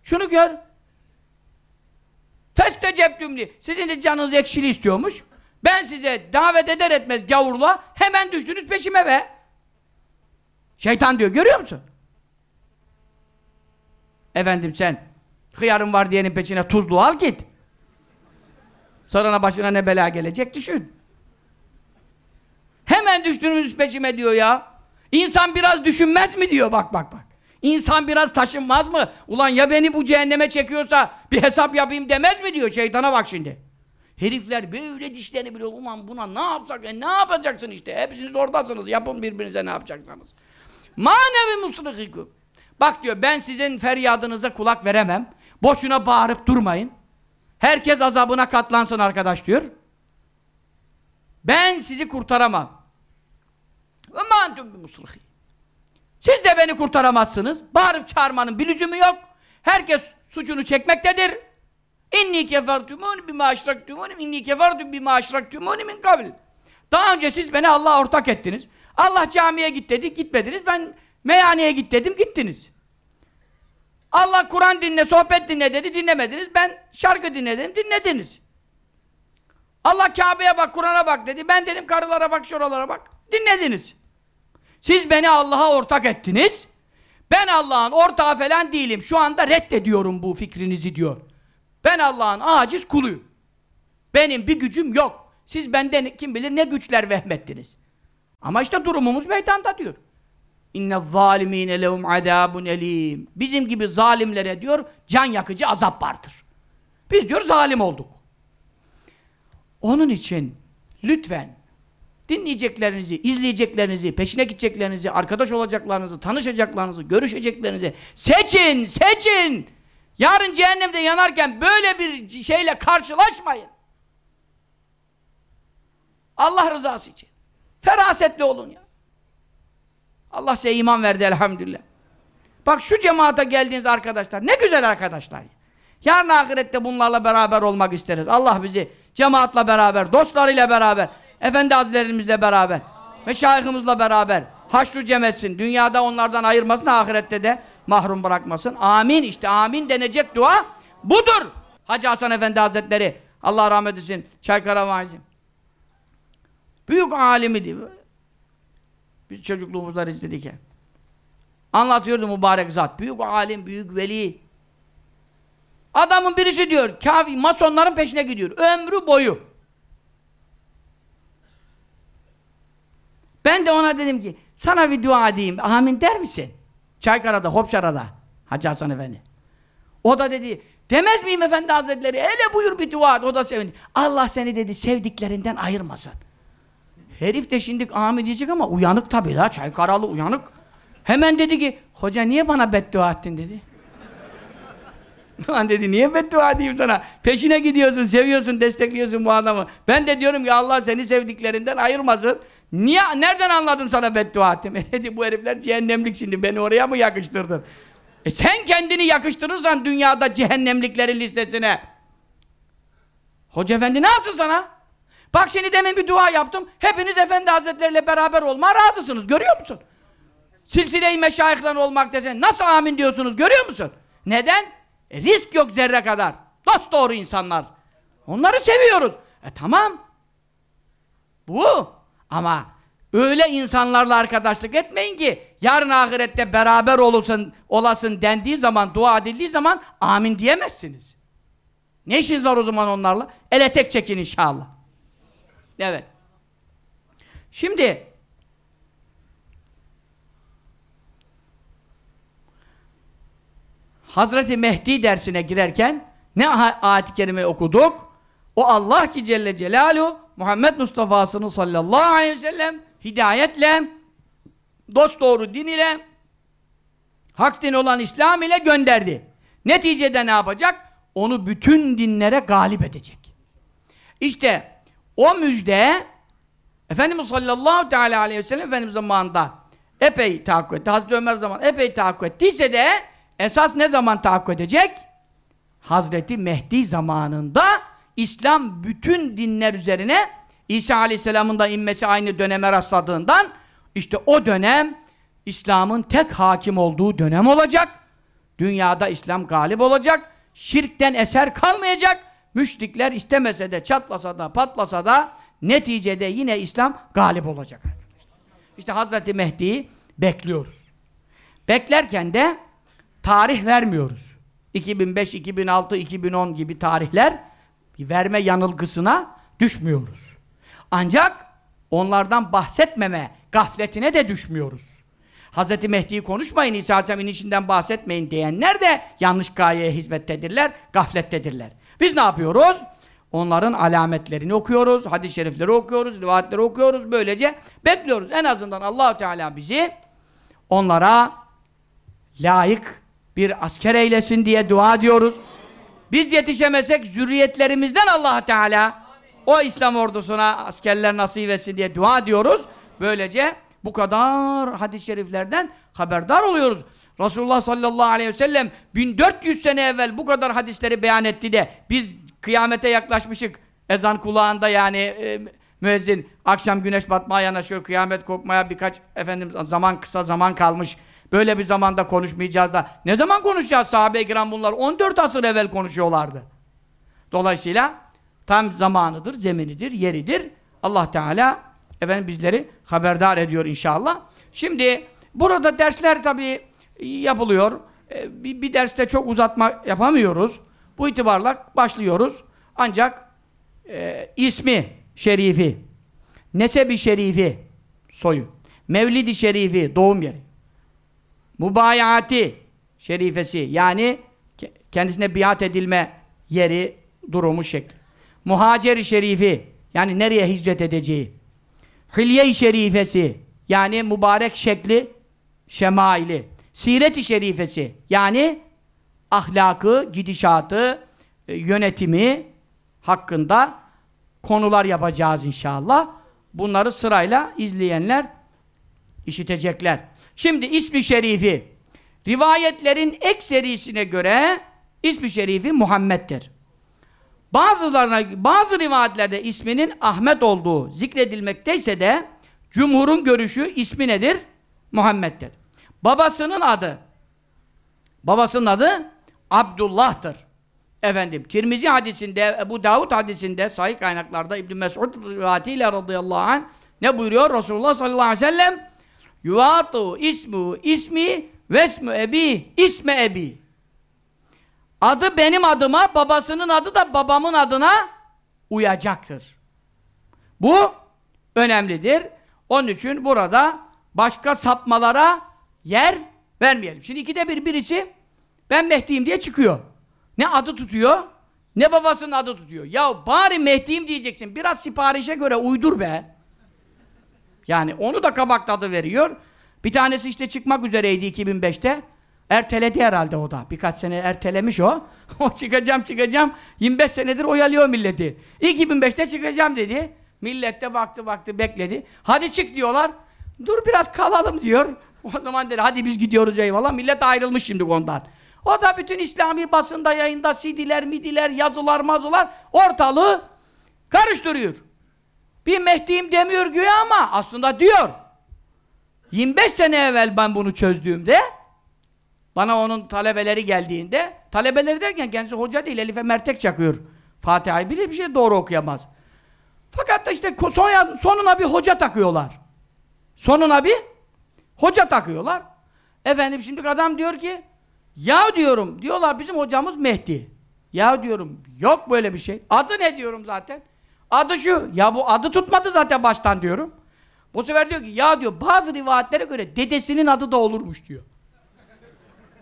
Şunu gör. Festeceptümli. Sizin de canınız ekşili istiyormuş. Ben size davet eder etmez gavurluğa hemen düştünüz peşime be. Şeytan diyor, görüyor musun? Efendim sen hıyarın var diyenin peşine tuzlu al git. Sonra başına ne bela gelecek düşün. Hemen düştünüz peşime diyor ya. İnsan biraz düşünmez mi diyor bak bak bak. İnsan biraz taşınmaz mı? Ulan ya beni bu cehenneme çekiyorsa bir hesap yapayım demez mi diyor şeytana bak şimdi. Herifler böyle dişlerini biliyor. Ulan buna ne yapsak? E ne yapacaksın işte? Hepsiniz oradasınız. Yapın birbirinize ne yapacaksanız. Manevi musrihikum. Bak diyor ben sizin feryadınıza kulak veremem. Boşuna bağırıp durmayın. Herkes azabına katlansın arkadaş diyor. Ben sizi kurtaramam. Ve bi musrihi. Siz de beni kurtaramazsınız. Bağırıp çağırmanın bir lüzumu yok. Herkes suçunu çekmektedir. İnni kefertumuni bima aşraktumuni inni kefertum bima aşraktumuni min kabil. Daha önce siz beni Allah'a ortak ettiniz. Allah camiye git dedi, gitmediniz. Ben meyhaneye git dedim, gittiniz. Allah Kur'an dinle, sohbet dinle dedi, dinlemediniz. Ben şarkı dinle dedim, dinlediniz. Allah Kabe'ye bak, Kur'an'a bak dedi. Ben dedim karılara bak, şuralara bak. Dinlediniz. Siz beni Allah'a ortak ettiniz. Ben Allah'ın ortağı falan değilim. Şu anda reddediyorum bu fikrinizi diyor. Ben Allah'ın aciz kuluyum. Benim bir gücüm yok. Siz benden kim bilir ne güçler vehmettiniz. Ama işte durumumuz meydanda diyor. İnne zalimine lehum azabun elim. Bizim gibi zalimlere diyor can yakıcı azap vardır. Biz diyor zalim olduk. Onun için lütfen dinleyeceklerinizi, izleyeceklerinizi, peşine gideceklerinizi, arkadaş olacaklarınızı, tanışacaklarınızı, görüşeceklerinizi seçin, seçin. Yarın cehennemde yanarken böyle bir şeyle karşılaşmayın. Allah rızası için. Ferasetli olun ya. Allah size iman verdi elhamdülillah. Bak şu cemaate geldiğiniz arkadaşlar ne güzel arkadaşlar. Yarın ahirette bunlarla beraber olmak isteriz. Allah bizi cemaatla beraber, dostlarıyla beraber, efendi hazretlerimizle beraber, meşayihimizle beraber haşru cem etsin. Dünyada onlardan ayırmasın, ahirette de mahrum bırakmasın. Amin işte amin denecek dua budur. Hacı Hasan Efendi Hazretleri Allah rahmet etsin. Çaykara Vaizi. Büyük alimidir. Biz çocukluğumuzda izledik. Anlatıyordu mübarek zat. Büyük alim, büyük veli. Adamın birisi diyor, kafi, masonların peşine gidiyor. Ömrü boyu. Ben de ona dedim ki, sana bir dua edeyim, amin der misin? Çaykara'da, Hopşara'da, Hacı Hasan Efendi. O da dedi, demez miyim Efendi Hazretleri, hele buyur bir dua et. O da sevindi. Allah seni dedi, sevdiklerinden ayırmasın. Herif de şimdi amin diyecek ama uyanık tabii la, Çaykaralı uyanık. Hemen dedi ki, hoca niye bana beddua ettin dedi. Lan dedi, niye beddua edeyim sana? Peşine gidiyorsun, seviyorsun, destekliyorsun bu adamı. Ben de diyorum ki Allah seni sevdiklerinden ayırmasın. Niye, nereden anladın sana beddua ettim? E dedi, bu herifler cehennemlik şimdi, beni oraya mı yakıştırdın? E sen kendini yakıştırırsan dünyada cehennemliklerin listesine. Hoca efendi ne yapsın sana? Bak şimdi demin bir dua yaptım. Hepiniz efendi hazretleriyle beraber olma razısınız. Görüyor musun? Silsile-i meşayihlen olmak desen nasıl amin diyorsunuz görüyor musun? Neden? E, risk yok zerre kadar. Dost doğru insanlar. Onları seviyoruz. E tamam. Bu. Ama öyle insanlarla arkadaşlık etmeyin ki yarın ahirette beraber olursun, olasın dendiği zaman, dua edildiği zaman amin diyemezsiniz. Ne işiniz var o zaman onlarla? Ele tek çekin inşallah. Evet. Şimdi Hazreti Mehdi dersine girerken ne ayet-i kerime okuduk? O Allah ki Celle Celaluhu Muhammed Mustafa'sını sallallahu aleyhi ve sellem hidayetle dost doğru din ile hak din olan İslam ile gönderdi. Neticede ne yapacak? Onu bütün dinlere galip edecek. İşte o müjde Efendimiz sallallahu teala aleyhi ve sellem Efendimiz zamanında epey tahakkuk etti. Hazreti Ömer zaman epey tahakkuk ettiyse de esas ne zaman tahakkuk edecek? Hazreti Mehdi zamanında İslam bütün dinler üzerine İsa Aleyhisselam'ın da inmesi aynı döneme rastladığından işte o dönem İslam'ın tek hakim olduğu dönem olacak. Dünyada İslam galip olacak. Şirkten eser kalmayacak. Müşrikler istemese de çatlasa da patlasa da neticede yine İslam galip olacak. İşte Hazreti Mehdi'yi bekliyoruz. Beklerken de tarih vermiyoruz. 2005, 2006, 2010 gibi tarihler verme yanılgısına düşmüyoruz. Ancak onlardan bahsetmeme gafletine de düşmüyoruz. Hz. Mehdi'yi konuşmayın, İsa Aleyhisselam'ın inişinden bahsetmeyin diyenler de yanlış gayeye hizmettedirler, gaflettedirler. Biz ne yapıyoruz? Onların alametlerini okuyoruz, hadis-i şerifleri okuyoruz, rivayetleri okuyoruz, böylece bekliyoruz. En azından Allahu Teala bizi onlara layık bir asker eylesin diye dua ediyoruz. Biz yetişemesek zürriyetlerimizden Allah Teala o İslam ordusuna askerler nasip etsin diye dua ediyoruz. Böylece bu kadar hadis-i şeriflerden haberdar oluyoruz. Resulullah sallallahu aleyhi ve sellem 1400 sene evvel bu kadar hadisleri beyan etti de biz kıyamete yaklaşmışık. Ezan kulağında yani e, müezzin akşam güneş batmaya yanaşıyor, kıyamet kopmaya birkaç efendim zaman kısa zaman kalmış. Böyle bir zamanda konuşmayacağız da. Ne zaman konuşacağız? Sahabe-i kiram bunlar 14 asır evvel konuşuyorlardı. Dolayısıyla tam zamanıdır, zeminidir, yeridir. Allah Teala efendim bizleri haberdar ediyor inşallah. Şimdi burada dersler tabii yapılıyor. E, bir, bir derste çok uzatma yapamıyoruz. Bu itibarla başlıyoruz. Ancak e, ismi şerifi, nesebi şerifi, soyu, mevlidi şerifi, doğum yeri, mubayati şerifesi yani kendisine biat edilme yeri, durumu, şekli. Muhaceri şerifi yani nereye hicret edeceği. Hilye-i şerifesi yani mübarek şekli, şemaili. Siret-i şerifesi yani ahlakı, gidişatı, e, yönetimi hakkında konular yapacağız inşallah. Bunları sırayla izleyenler işitecekler. Şimdi ismi şerifi rivayetlerin ekserisine göre ismi şerifi Muhammed'dir. Bazılarına, bazı rivayetlerde isminin Ahmet olduğu zikredilmekteyse de cumhurun görüşü ismi nedir? Muhammed'dir. Babasının adı babasının adı Abdullah'tır. Efendim Tirmizi hadisinde, Ebu Davud hadisinde sahih kaynaklarda İbn Mesud rivayetiyle radıyallahu anh ne buyuruyor Resulullah sallallahu aleyhi ve sellem? Yuvatu ismu ismi vesmu ebi isme ebi. Adı benim adıma, babasının adı da babamın adına uyacaktır. Bu önemlidir. Onun için burada başka sapmalara yer vermeyelim. Şimdi ikide bir birisi ben Mehdi'yim diye çıkıyor. Ne adı tutuyor, ne babasının adı tutuyor. Ya bari Mehdi'yim diyeceksin. Biraz siparişe göre uydur be. Yani onu da kabak adı veriyor. Bir tanesi işte çıkmak üzereydi 2005'te. Erteledi herhalde o da. Birkaç sene ertelemiş o. *laughs* o çıkacağım çıkacağım. 25 senedir oyalıyor milleti. 2005'te çıkacağım dedi. Millet de baktı baktı bekledi. Hadi çık diyorlar. Dur biraz kalalım diyor. *laughs* O zaman dedi hadi biz gidiyoruz eyvallah. Millet ayrılmış şimdi ondan. O da bütün İslami basında yayında CD'ler, midiler, yazılar, mazılar ortalığı karıştırıyor. Bir Mehdi'yim demiyor güya ama aslında diyor. 25 sene evvel ben bunu çözdüğümde bana onun talebeleri geldiğinde talebeleri derken kendisi hoca değil Elif'e mertek çakıyor. Fatiha'yı bile bir şey doğru okuyamaz. Fakat da işte son, sonuna bir hoca takıyorlar. Sonuna bir hoca takıyorlar. Efendim şimdi adam diyor ki ya diyorum diyorlar bizim hocamız Mehdi. Ya diyorum yok böyle bir şey. Adı ne diyorum zaten? Adı şu. Ya bu adı tutmadı zaten baştan diyorum. Bu sefer diyor ki ya diyor bazı rivayetlere göre dedesinin adı da olurmuş diyor.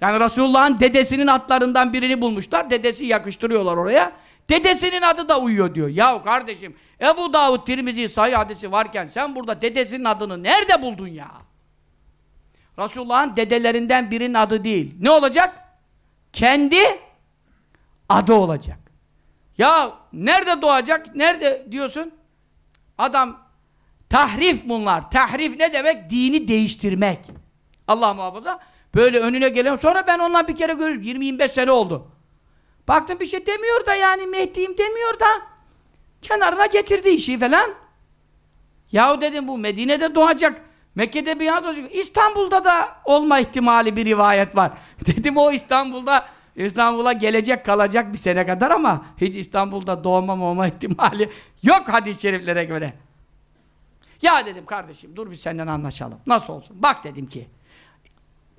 Yani Resulullah'ın dedesinin adlarından birini bulmuşlar. Dedesi yakıştırıyorlar oraya. Dedesinin adı da uyuyor diyor. Ya kardeşim Ebu Davud Tirmizi sahih hadisi varken sen burada dedesinin adını nerede buldun ya? Resulullah'ın dedelerinden birinin adı değil. Ne olacak? Kendi adı olacak. Ya nerede doğacak? Nerede diyorsun? Adam tahrif bunlar. Tahrif ne demek? Dini değiştirmek. Allah muhafaza. Böyle önüne gelen sonra ben ondan bir kere görüyorum. 20-25 sene oldu. Baktım bir şey demiyor da yani Mehdi'yim demiyor da kenarına getirdi işi falan. Yahu dedim bu Medine'de doğacak. Mekke'de bir doğacak. İstanbul'da da olma ihtimali bir rivayet var. *laughs* dedim o İstanbul'da İstanbul'a gelecek kalacak bir sene kadar ama hiç İstanbul'da doğmam olma ihtimali yok hadis-i şeriflere göre. Ya dedim kardeşim dur bir senden anlaşalım. Nasıl olsun? Bak dedim ki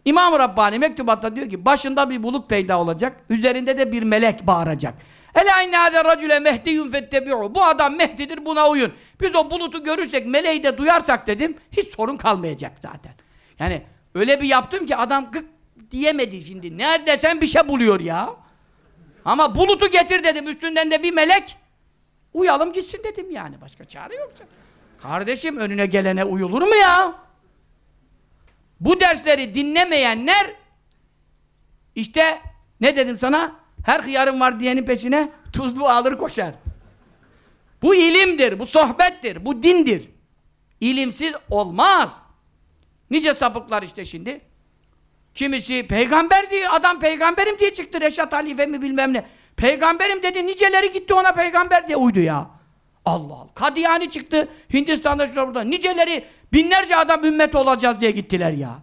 İmam-ı Rabbani mektubatta diyor ki başında bir bulut peyda olacak. Üzerinde de bir melek bağıracak. Ela inne hâze racüle mehdiyun fettebi'u. Bu adam Mehdi'dir buna uyun. Biz o bulutu görürsek, meleği de duyarsak dedim, hiç sorun kalmayacak zaten. Yani öyle bir yaptım ki adam gık diyemedi şimdi. Neredesen bir şey buluyor ya. Ama bulutu getir dedim. Üstünden de bir melek. Uyalım gitsin dedim yani. Başka çare yok. Kardeşim önüne gelene uyulur mu ya? Bu dersleri dinlemeyenler işte ne dedim sana? Her hıyarın var diyenin peşine tuzlu alır koşar. Bu ilimdir, bu sohbettir, bu dindir. İlimsiz olmaz. Nice sapıklar işte şimdi. Kimisi peygamber diyor, adam peygamberim diye çıktı Reşat Halife mi bilmem ne. Peygamberim dedi, niceleri gitti ona peygamber diye uydu ya. Allah Allah. Kadiyani çıktı Hindistan'da şurada burada. Niceleri binlerce adam ümmet olacağız diye gittiler ya.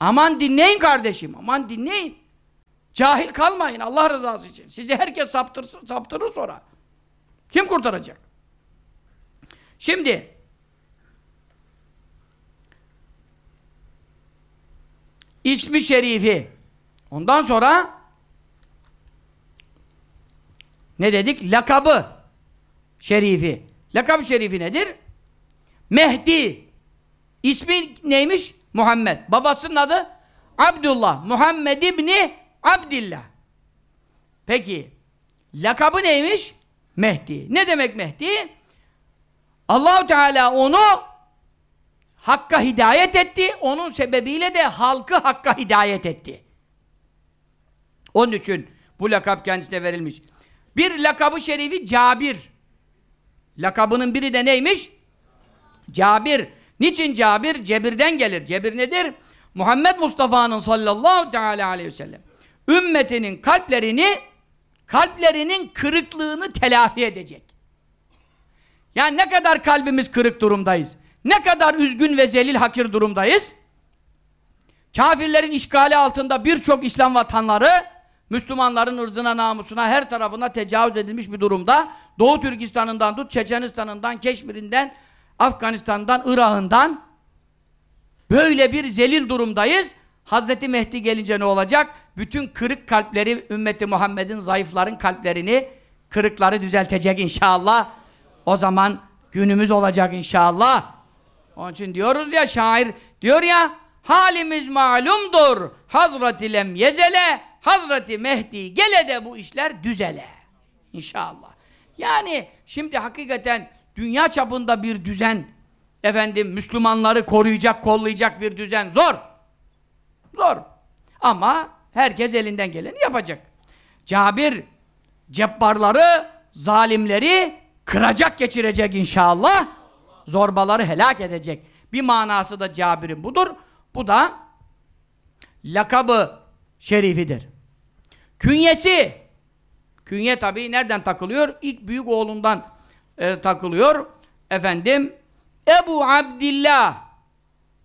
Aman dinleyin kardeşim, aman dinleyin. Cahil kalmayın Allah rızası için. Sizi herkes saptırsın, saptırır sonra. Kim kurtaracak? Şimdi ismi şerifi ondan sonra ne dedik? Lakabı şerifi. Lakab şerifi nedir? Mehdi. İsmi neymiş? Muhammed. Babasının adı Abdullah. Muhammed İbni Abdillah. Peki, lakabı neymiş? Mehdi. Ne demek Mehdi? Allahu Teala onu Hakka hidayet etti. Onun sebebiyle de halkı Hakka hidayet etti. Onun için bu lakap kendisine verilmiş. Bir lakabı şerifi Cabir. Lakabının biri de neymiş? Cabir. Niçin Cabir? Cebirden gelir. Cebir nedir? Muhammed Mustafa'nın sallallahu teala aleyhi ve sellem ümmetinin kalplerini kalplerinin kırıklığını telafi edecek. Yani ne kadar kalbimiz kırık durumdayız. Ne kadar üzgün ve zelil hakir durumdayız. Kafirlerin işgali altında birçok İslam vatanları Müslümanların ırzına, namusuna, her tarafına tecavüz edilmiş bir durumda. Doğu Türkistan'ından tut, Çeçenistan'ından, Keşmir'inden, Afganistan'dan, Irak'ından Böyle bir zelil durumdayız. Hazreti Mehdi gelince ne olacak? Bütün kırık kalpleri, ümmeti Muhammed'in zayıfların kalplerini, kırıkları düzeltecek inşallah. O zaman günümüz olacak inşallah. Onun için diyoruz ya şair diyor ya halimiz malumdur. Hazreti lem yezele Hazreti Mehdi gele de bu işler düzele. İnşallah. Yani şimdi hakikaten dünya çapında bir düzen efendim Müslümanları koruyacak, kollayacak bir düzen zor. Zor. Ama herkes elinden geleni yapacak. Cabir cebbarları, zalimleri kıracak geçirecek inşallah. Zorbaları helak edecek. Bir manası da Cabir'in budur. Bu da lakabı şerifidir. Künyesi Künye tabii nereden takılıyor? İlk büyük oğlundan e, takılıyor. Efendim Ebu Abdillah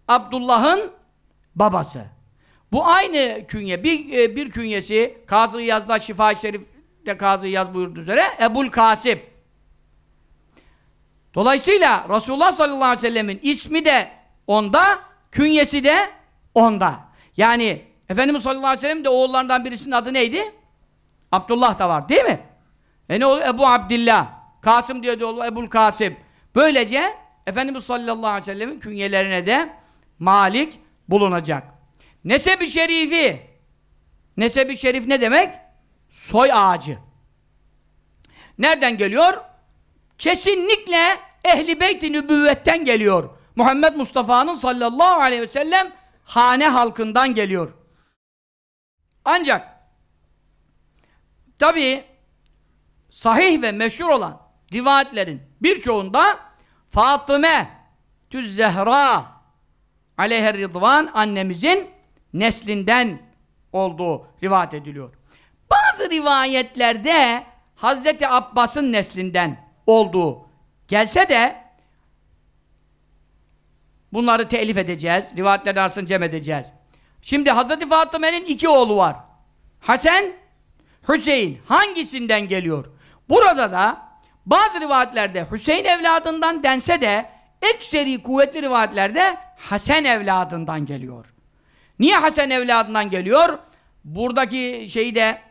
Abdullah'ın babası. Bu aynı künye. Bir, e, bir künyesi Kazı Yaz'da Şifa-i Şerif'te Kazı Yaz buyurduğu üzere Ebul Kasip. Dolayısıyla Resulullah sallallahu aleyhi ve sellemin ismi de onda, künyesi de onda. Yani Efendimiz sallallahu aleyhi ve sellem de oğullarından birisinin adı neydi? Abdullah da var değil mi? E ne oluyor? Ebu Abdillah. Kasım diyor oğlu Ebul Kasım. Böylece Efendimiz sallallahu aleyhi ve sellemin künyelerine de malik bulunacak. Nesebi şerifi. Nesebi şerif ne demek? Soy ağacı. Nereden geliyor? Kesinlikle ehli beyt-i nübüvvetten geliyor. Muhammed Mustafa'nın sallallahu aleyhi ve sellem hane halkından geliyor. Ancak tabi sahih ve meşhur olan rivayetlerin birçoğunda Fatıme Tüz Zehra aleyher rıdvan annemizin neslinden olduğu rivayet ediliyor. Bazı rivayetlerde Hazreti Abbas'ın neslinden olduğu gelse de bunları telif edeceğiz. Rivayetlerin arasını cem edeceğiz. Şimdi Hazreti Fatıme'nin iki oğlu var. Hasan, Hüseyin. Hangisinden geliyor? Burada da bazı rivayetlerde Hüseyin evladından dense de ekseri kuvvetli rivayetlerde Hasan evladından geliyor. Niye Hasan evladından geliyor? Buradaki şeyi de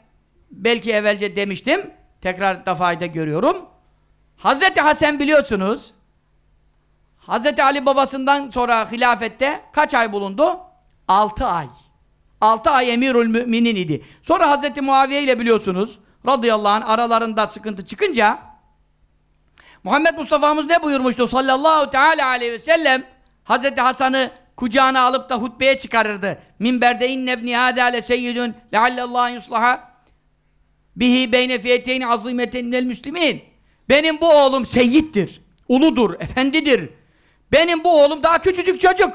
belki evvelce demiştim. Tekrar defayda görüyorum. Hazreti Hasan biliyorsunuz Hazreti Ali babasından sonra hilafette kaç ay bulundu? 6 ay. 6 ay emirül müminin idi. Sonra Hazreti Muaviye ile biliyorsunuz radıyallahu anh aralarında sıkıntı çıkınca Muhammed Mustafa'mız ne buyurmuştu sallallahu teala aleyhi ve sellem Hazreti Hasan'ı kucağına alıp da hutbeye çıkarırdı. Minberde inne ibni hâdâ le seyyidun leallallâhu yuslaha bihi beyne fiyeteyni azîmeten müslimin. Benim bu oğlum seyyittir, uludur, efendidir. Benim bu oğlum daha küçücük çocuk.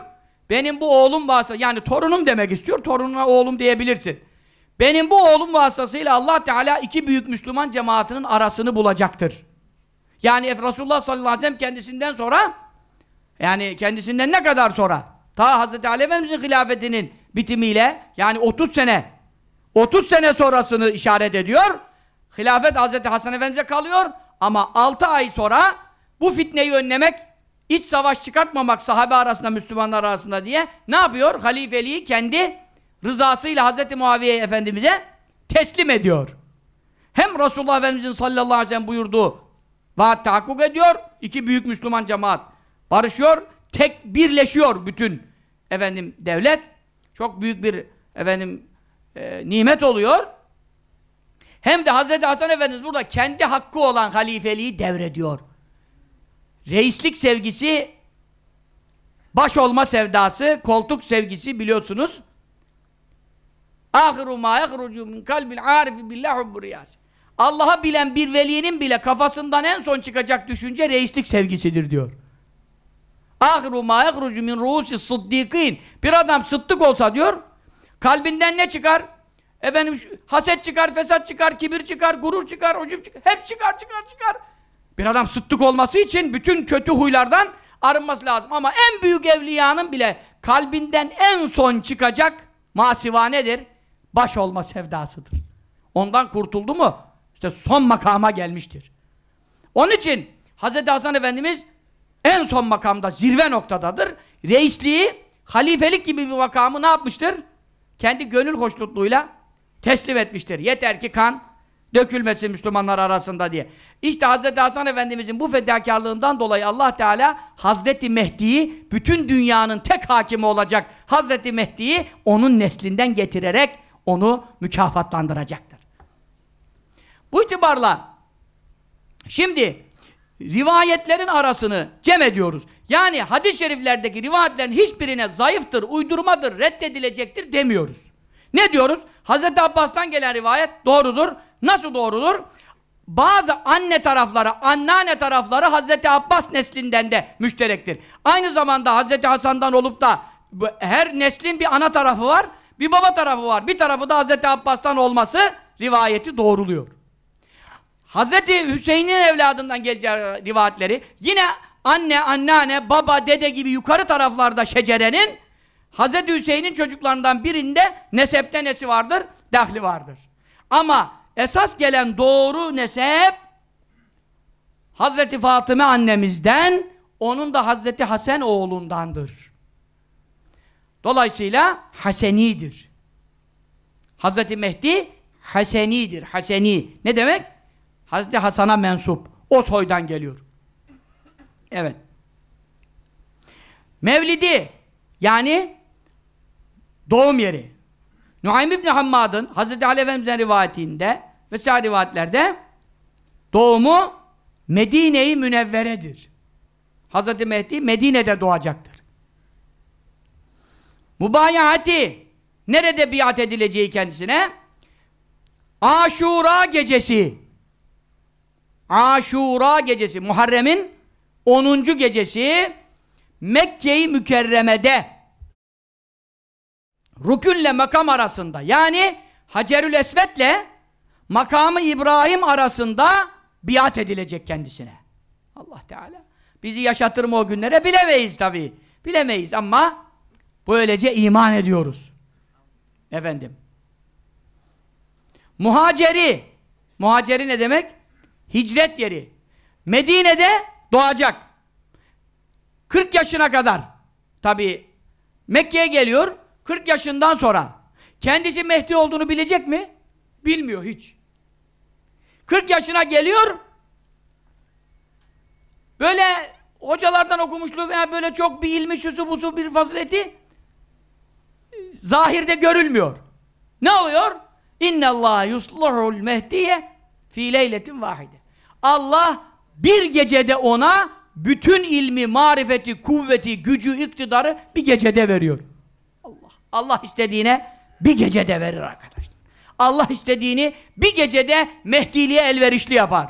Benim bu oğlum varsa yani torunum demek istiyor, torununa oğlum diyebilirsin. Benim bu oğlum vasıtasıyla Allah Teala iki büyük Müslüman cemaatinin arasını bulacaktır. Yani Resulullah sallallahu aleyhi ve sellem kendisinden sonra yani kendisinden ne kadar sonra? Ta Hazreti Ali Efendimizin hilafetinin bitimiyle yani 30 sene 30 sene sonrasını işaret ediyor. Hilafet Hazreti Hasan Efendimiz'e kalıyor ama 6 ay sonra bu fitneyi önlemek iç savaş çıkartmamak sahabe arasında Müslümanlar arasında diye ne yapıyor? Halifeliği kendi rızasıyla Hazreti Muaviye Efendimiz'e teslim ediyor. Hem Resulullah Efendimiz'in sallallahu aleyhi ve sellem buyurduğu vaat tahakkuk ediyor. iki büyük Müslüman cemaat barışıyor. Tek birleşiyor bütün efendim devlet. Çok büyük bir efendim e, nimet oluyor. Hem de Hazreti Hasan Efendimiz burada kendi hakkı olan halifeliği devrediyor. Reislik sevgisi baş olma sevdası, koltuk sevgisi biliyorsunuz. Ahiru ma yahrucu min kalbil arifi billah hubbu Allah'ı bilen bir velinin bile kafasından en son çıkacak düşünce reislik sevgisidir diyor. Ahiru ma yahrucu min ruusi sıddikin. Bir adam sıddık olsa diyor, kalbinden ne çıkar? Efendim haset çıkar, fesat çıkar, kibir çıkar, gurur çıkar, ucub çıkar. Hep çıkar, çıkar, çıkar. Bir adam sıddık olması için bütün kötü huylardan arınması lazım. Ama en büyük evliyanın bile kalbinden en son çıkacak masiva nedir? Baş olma sevdasıdır. Ondan kurtuldu mu işte son makama gelmiştir. Onun için Hz. Hasan Efendimiz en son makamda, zirve noktadadır. Reisliği halifelik gibi bir vakamı ne yapmıştır? Kendi gönül hoşnutluğuyla teslim etmiştir. Yeter ki kan dökülmesin Müslümanlar arasında diye. İşte Hz. Hasan Efendimizin bu fedakarlığından dolayı Allah Teala Hazreti Mehdi'yi bütün dünyanın tek hakimi olacak Hazreti Mehdi'yi onun neslinden getirerek onu mükafatlandıracaktır. Bu itibarla şimdi rivayetlerin arasını cem ediyoruz. Yani hadis-i şeriflerdeki rivayetlerin hiçbirine zayıftır, uydurmadır, reddedilecektir demiyoruz. Ne diyoruz? Hz. Abbas'tan gelen rivayet doğrudur. Nasıl doğrudur? Bazı anne tarafları, anneanne tarafları Hz. Abbas neslinden de müşterektir. Aynı zamanda Hz. Hasan'dan olup da her neslin bir ana tarafı var, bir baba tarafı var. Bir tarafı da Hz. Abbas'tan olması rivayeti doğruluyor. Hz. Hüseyin'in evladından geleceği rivayetleri yine anne, anneanne, baba, dede gibi yukarı taraflarda şecerenin Hz. Hüseyin'in çocuklarından birinde nesepte nesi vardır? Dahli vardır. Ama esas gelen doğru nesep Hazreti Fatıma annemizden onun da Hazreti Hasan oğlundandır. Dolayısıyla Hasenidir. Hazreti Mehdi Hasenidir. Haseni. Ne demek? Hazreti Hasan'a mensup. O soydan geliyor. Evet. Mevlidi yani doğum yeri. Nuaym İbni Hammad'ın Hazreti Ali Efendimiz'in rivayetinde ve vesaire rivayetlerde doğumu Medine-i Münevvere'dir. Hazreti Mehdi Medine'de doğacaktır. Mubayahati nerede biat edileceği kendisine? Aşura gecesi. Aşura gecesi. Muharrem'in 10. gecesi Mekke-i Mükerreme'de rükünle makam arasında yani Hacerül Esved'le makamı İbrahim arasında biat edilecek kendisine. Allah Teala. Bizi yaşatır mı o günlere bilemeyiz tabi. Bilemeyiz ama böylece iman ediyoruz. Efendim. Muhaceri. Muhaceri ne demek? Hicret yeri. Medine'de doğacak. 40 yaşına kadar. Tabi Mekke'ye geliyor. 40 yaşından sonra kendisi Mehdi olduğunu bilecek mi? Bilmiyor hiç. 40 yaşına geliyor böyle hocalardan okumuşluğu veya böyle çok bir ilmi şusu busu bir fazileti zahirde görülmüyor. Ne oluyor? İnne Allah yusluhul mehdiye fi leyletin vahide. Allah bir gecede ona bütün ilmi, marifeti, kuvveti, gücü, iktidarı bir gecede veriyor. Allah istediğine bir gecede verir arkadaşlar. Allah istediğini bir gecede Mehdiliğe elverişli yapar.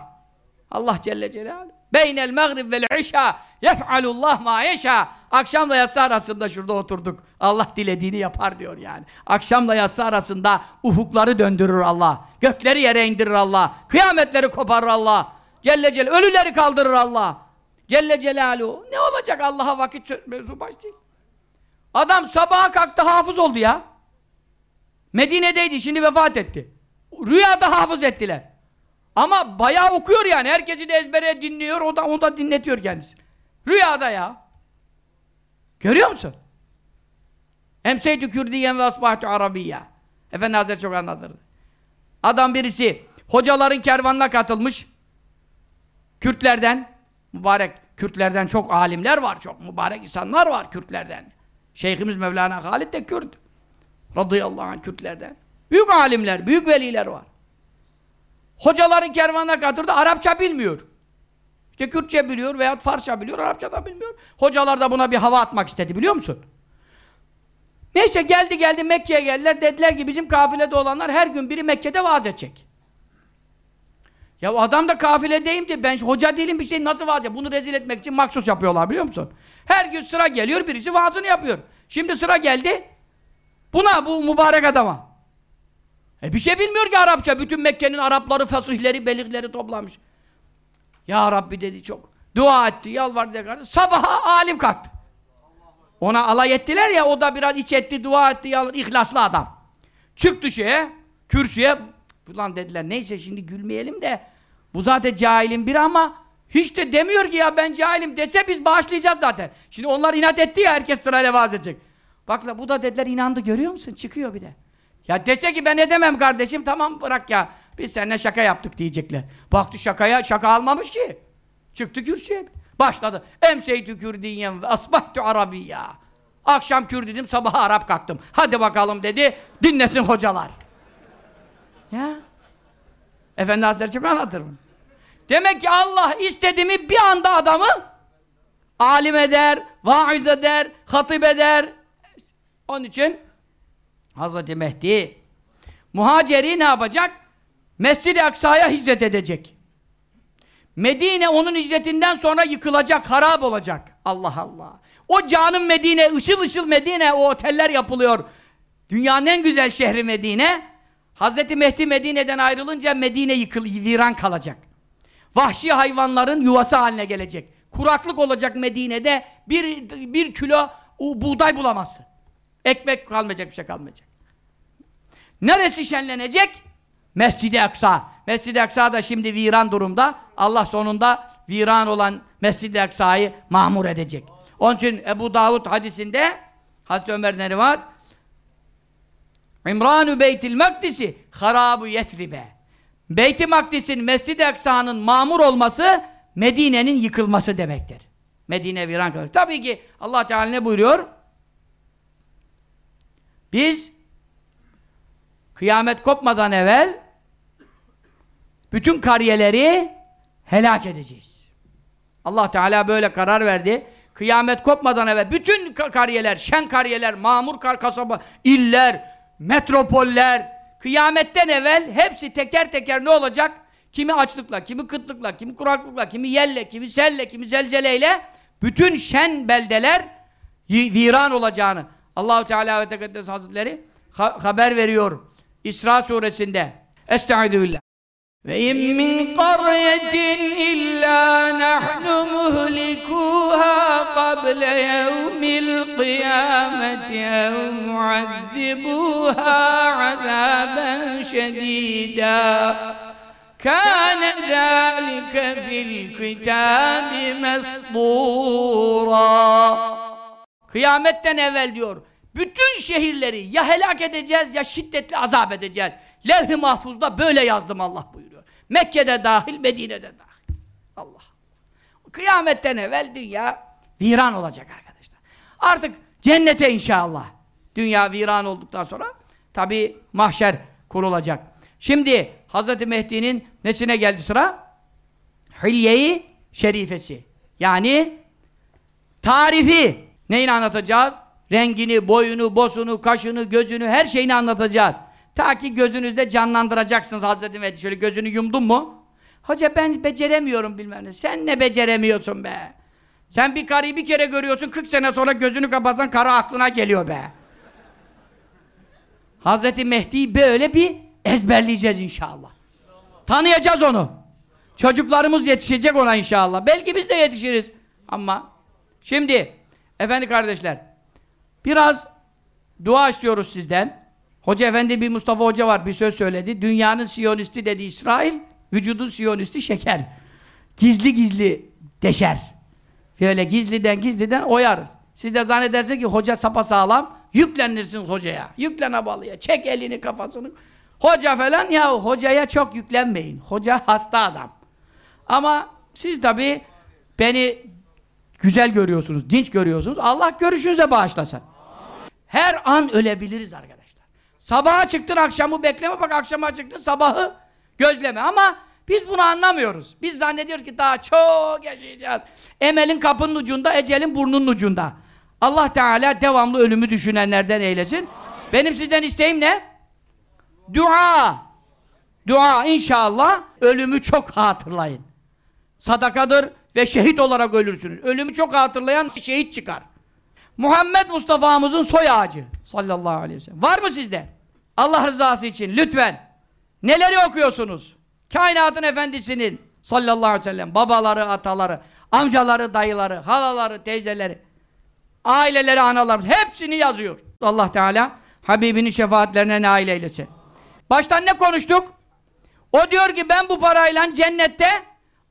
Allah Celle Celaluhu. Beynel mağrib vel işa yef'alullah ma yeşâ. Akşamla yatsı arasında şurada oturduk. Allah dilediğini yapar diyor yani. Akşamla yatsı arasında ufukları döndürür Allah. Gökleri yere indirir Allah. Kıyametleri koparır Allah. Celle Celle ölüleri kaldırır Allah. Celle Celaluhu. Ne olacak Allah'a vakit mevzu baş değil. Adam sabaha kalktı hafız oldu ya. Medine'deydi şimdi vefat etti. Rüyada hafız ettiler. Ama bayağı okuyor yani. Herkesi de ezbere dinliyor. O da, onu da dinletiyor kendisi. Rüyada ya. Görüyor musun? Emseytü Kürdiyen ve asbahtü Arabiyya. Efendi Hazretleri çok anlatırdı. Adam birisi hocaların kervanına katılmış. Kürtlerden. Mübarek Kürtlerden çok alimler var. Çok mübarek insanlar var Kürtlerden. Şeyhimiz Mevlana Halid de Kürt. Radıyallahu anh Kürtlerden. Büyük alimler, büyük veliler var. Hocaların kervanına katırdı, Arapça bilmiyor. İşte Kürtçe biliyor veya Farsça biliyor, Arapça da bilmiyor. Hocalar da buna bir hava atmak istedi biliyor musun? Neyse geldi geldi Mekke'ye geldiler. Dediler ki bizim kafilede olanlar her gün biri Mekke'de vaaz edecek. Ya adam da kafiledeyim diye ben hoca değilim bir şey nasıl vaaz edecek? Bunu rezil etmek için maksus yapıyorlar biliyor musun? Her gün sıra geliyor birisi vaazını yapıyor. Şimdi sıra geldi buna bu mübarek adama. E bir şey bilmiyor ki Arapça. Bütün Mekke'nin Arapları, fasihleri, belikleri toplamış. Ya Rabbi dedi çok. Dua etti, yalvardı. Yakardı. Sabaha alim kalktı. Ona alay ettiler ya, o da biraz iç etti, dua etti, yalvardı. İhlaslı adam. Çıktı şeye, kürsüye. Ulan dediler, neyse şimdi gülmeyelim de bu zaten cahilin biri ama hiç de demiyor ki ya ben cahilim dese biz bağışlayacağız zaten. Şimdi onlar inat etti ya herkes sırayla vaaz edecek. Bak la bu da dediler inandı görüyor musun? Çıkıyor bir de. Ya dese ki ben edemem kardeşim tamam bırak ya. Biz seninle şaka yaptık diyecekler. Baktı şakaya şaka almamış ki. Çıktı kürsüye. Başladı. Emseytü Kürdiyen ve asbahtu Arabiyya. Akşam Kürt dedim, sabah Arap kalktım. Hadi bakalım dedi, dinlesin hocalar. Ya. Efendi Hazretleri çok anlatır mı? Demek ki Allah istediğimi bir anda adamı alim eder, vaiz eder, hatip eder. Onun için Hazreti Mehdi muhaceri ne yapacak? Mescid-i Aksa'ya hicret edecek. Medine onun hicretinden sonra yıkılacak, harap olacak. Allah Allah. O canım Medine, ışıl ışıl Medine, o oteller yapılıyor. Dünyanın en güzel şehri Medine. Hazreti Mehdi Medine'den ayrılınca Medine yıkıl, viran kalacak. Vahşi hayvanların yuvası haline gelecek. Kuraklık olacak Medine'de bir, bir kilo buğday bulamazsın. Ekmek kalmayacak, bir şey kalmayacak. Neresi şenlenecek? Mescid-i Aksa. Mescid-i Aksa da şimdi viran durumda. Allah sonunda viran olan Mescid-i Aksa'yı mamur edecek. Onun için Ebu Davud hadisinde Hazreti Ömer'den rivayet İmranu Beytil Makdisi harabu Yesribe. Beyt-i Makdis'in Mescid-i Aksa'nın mamur olması Medine'nin yıkılması demektir. Medine viran kalır. Tabii ki Allah Teala ne buyuruyor? Biz kıyamet kopmadan evvel bütün kariyeleri helak edeceğiz. Allah Teala böyle karar verdi. Kıyamet kopmadan evvel bütün kariyeler, şen kariyeler, mamur kar kasaba, iller, metropoller, kıyametten evvel hepsi teker teker ne olacak? Kimi açlıkla, kimi kıtlıkla, kimi kuraklıkla, kimi yelle, kimi selle, kimi zelzeleyle bütün şen beldeler viran olacağını Allahu Teala ve Tekaddes Hazretleri ha haber veriyor. İsra suresinde. Estaizu billah. Ve in min qaryetin illa nahnu muhlikuha qabla yevmil kıyameti ev muazzibuha azaben şedida. كان ذلك في الكتاب مسطورا Kıyametten evvel diyor. Bütün şehirleri ya helak edeceğiz ya şiddetli azap edeceğiz. Levh-i mahfuzda böyle yazdım Allah buyuruyor. Mekke'de dahil, Medine'de dahil. Allah Allah. Kıyametten evvel dünya viran olacak arkadaşlar. Artık cennete inşallah. Dünya viran olduktan sonra tabi mahşer kurulacak. Şimdi Hz. Mehdi'nin nesine geldi sıra? Hilye-i şerifesi. Yani tarifi. Neyini anlatacağız? Rengini, boyunu, bosunu, kaşını, gözünü, her şeyini anlatacağız. Ta ki gözünüzde canlandıracaksınız Hazreti Mehdi. Şöyle gözünü yumdun mu? Hoca ben beceremiyorum bilmem ne. Sen ne beceremiyorsun be? Sen bir karıyı bir kere görüyorsun, 40 sene sonra gözünü kapatsan karı aklına geliyor be. Hazreti Mehdi'yi böyle bir ezberleyeceğiz inşallah. Tanıyacağız onu. Çocuklarımız yetişecek ona inşallah. Belki biz de yetişiriz. Ama şimdi efendi kardeşler biraz dua istiyoruz sizden. Hoca efendi bir Mustafa Hoca var bir söz söyledi. Dünyanın siyonisti dedi İsrail, vücudun siyonisti şeker. Gizli gizli deşer. Böyle gizliden gizliden oyar. Siz de zannedersiniz ki hoca sapasağlam, yüklenirsiniz hocaya. Yüklen abalıya, çek elini kafasını. Hoca falan ya hocaya çok yüklenmeyin. Hoca hasta adam. Ama siz tabi beni güzel görüyorsunuz, dinç görüyorsunuz. Allah görüşünüze bağışlasın. Her an ölebiliriz arkadaşlar. Sabaha çıktın akşamı bekleme bak akşama çıktın sabahı gözleme ama biz bunu anlamıyoruz. Biz zannediyoruz ki daha çok yaşayacağız. Emelin kapının ucunda, ecelin burnunun ucunda. Allah Teala devamlı ölümü düşünenlerden eylesin. Benim sizden isteğim ne? Dua. Dua inşallah ölümü çok hatırlayın. Sadakadır ve şehit olarak ölürsünüz. Ölümü çok hatırlayan şehit çıkar. Muhammed Mustafa'mızın soy ağacı sallallahu aleyhi ve sellem. Var mı sizde? Allah rızası için lütfen. Neleri okuyorsunuz? Kainatın efendisinin sallallahu aleyhi ve sellem babaları, ataları, amcaları, dayıları, halaları, teyzeleri, aileleri, anaları hepsini yazıyor. Allah Teala Habibinin şefaatlerine nail eylesin. Baştan ne konuştuk? O diyor ki ben bu parayla cennette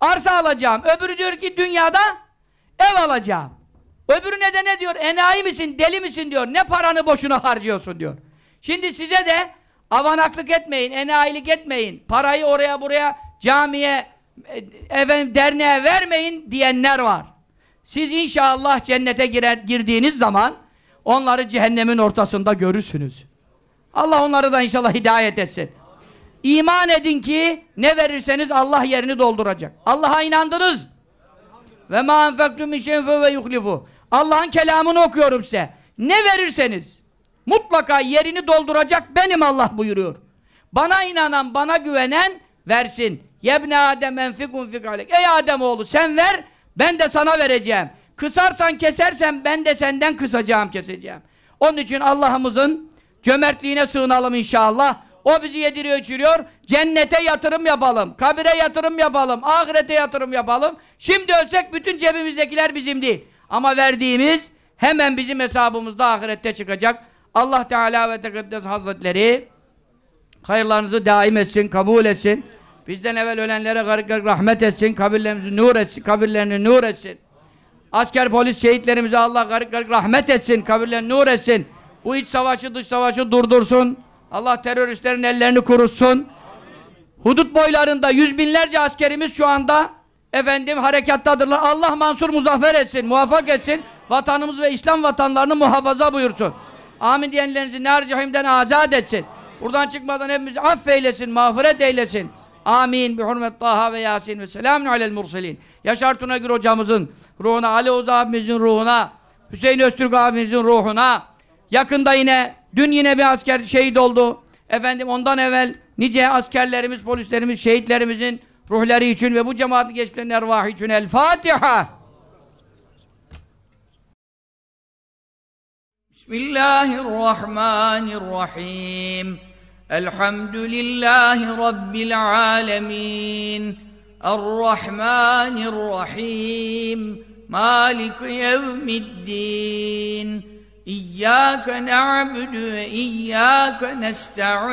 arsa alacağım. Öbürü diyor ki dünyada ev alacağım. Öbürüne de ne diyor? Enayi misin, deli misin diyor. Ne paranı boşuna harcıyorsun diyor. Şimdi size de avanaklık etmeyin, enayilik etmeyin. Parayı oraya buraya camiye, e, efendim derneğe vermeyin diyenler var. Siz inşallah cennete girer, girdiğiniz zaman onları cehennemin ortasında görürsünüz. Allah onları da inşallah hidayet etsin. İman edin ki ne verirseniz Allah yerini dolduracak. Allah'a inandınız. Ve ma enfektum min şeyin ve yuhlifu. Allah'ın kelamını okuyorum size. Ne verirseniz mutlaka yerini dolduracak benim Allah buyuruyor. Bana inanan, bana güvenen versin. Yebne Adem enfikun fikalek. Ey Adem oğlu sen ver, ben de sana vereceğim. Kısarsan kesersen ben de senden kısacağım, keseceğim. Onun için Allah'ımızın cömertliğine sığınalım inşallah. O bizi yediriyor, içiriyor. Cennete yatırım yapalım. Kabire yatırım yapalım. Ahirete yatırım yapalım. Şimdi ölsek bütün cebimizdekiler bizim değil. Ama verdiğimiz hemen bizim hesabımızda ahirette çıkacak. Allah Teala ve Tekaddes Hazretleri hayırlarınızı daim etsin, kabul etsin. Bizden evvel ölenlere garip garip rahmet etsin, kabirlerimizi nur etsin, kabirlerini nur etsin. Asker polis şehitlerimize Allah garip garip rahmet etsin, kabirlerini nur etsin. Bu iç savaşı dış savaşı durdursun. Allah teröristlerin ellerini kurutsun. Hudut boylarında yüz binlerce askerimiz şu anda efendim harekattadırlar. Allah mansur muzaffer etsin, muvaffak etsin. Vatanımız ve İslam vatanlarını muhafaza buyursun. Amin diyenlerinizi nar cehimden azat etsin. Buradan çıkmadan hepimizi affeylesin, mağfiret eylesin. Amin. Bi hurmet Taha ve Yasin ve selamun alel murselin. Yaşar Tunagür hocamızın ruhuna, Ali Oğuz abimizin ruhuna, Hüseyin Öztürk abimizin ruhuna, yakında yine, dün yine bir asker şehit oldu. Efendim ondan evvel nice askerlerimiz, polislerimiz, şehitlerimizin ruhları için ve bu cemaatin geçmişlerinin ervahı için El Fatiha. Bismillahirrahmanirrahim. Elhamdülillahi Rabbil alemin. Errahmanirrahim. Malik yevmiddin. İyyâke na'budu ve iyyâke nesta'in.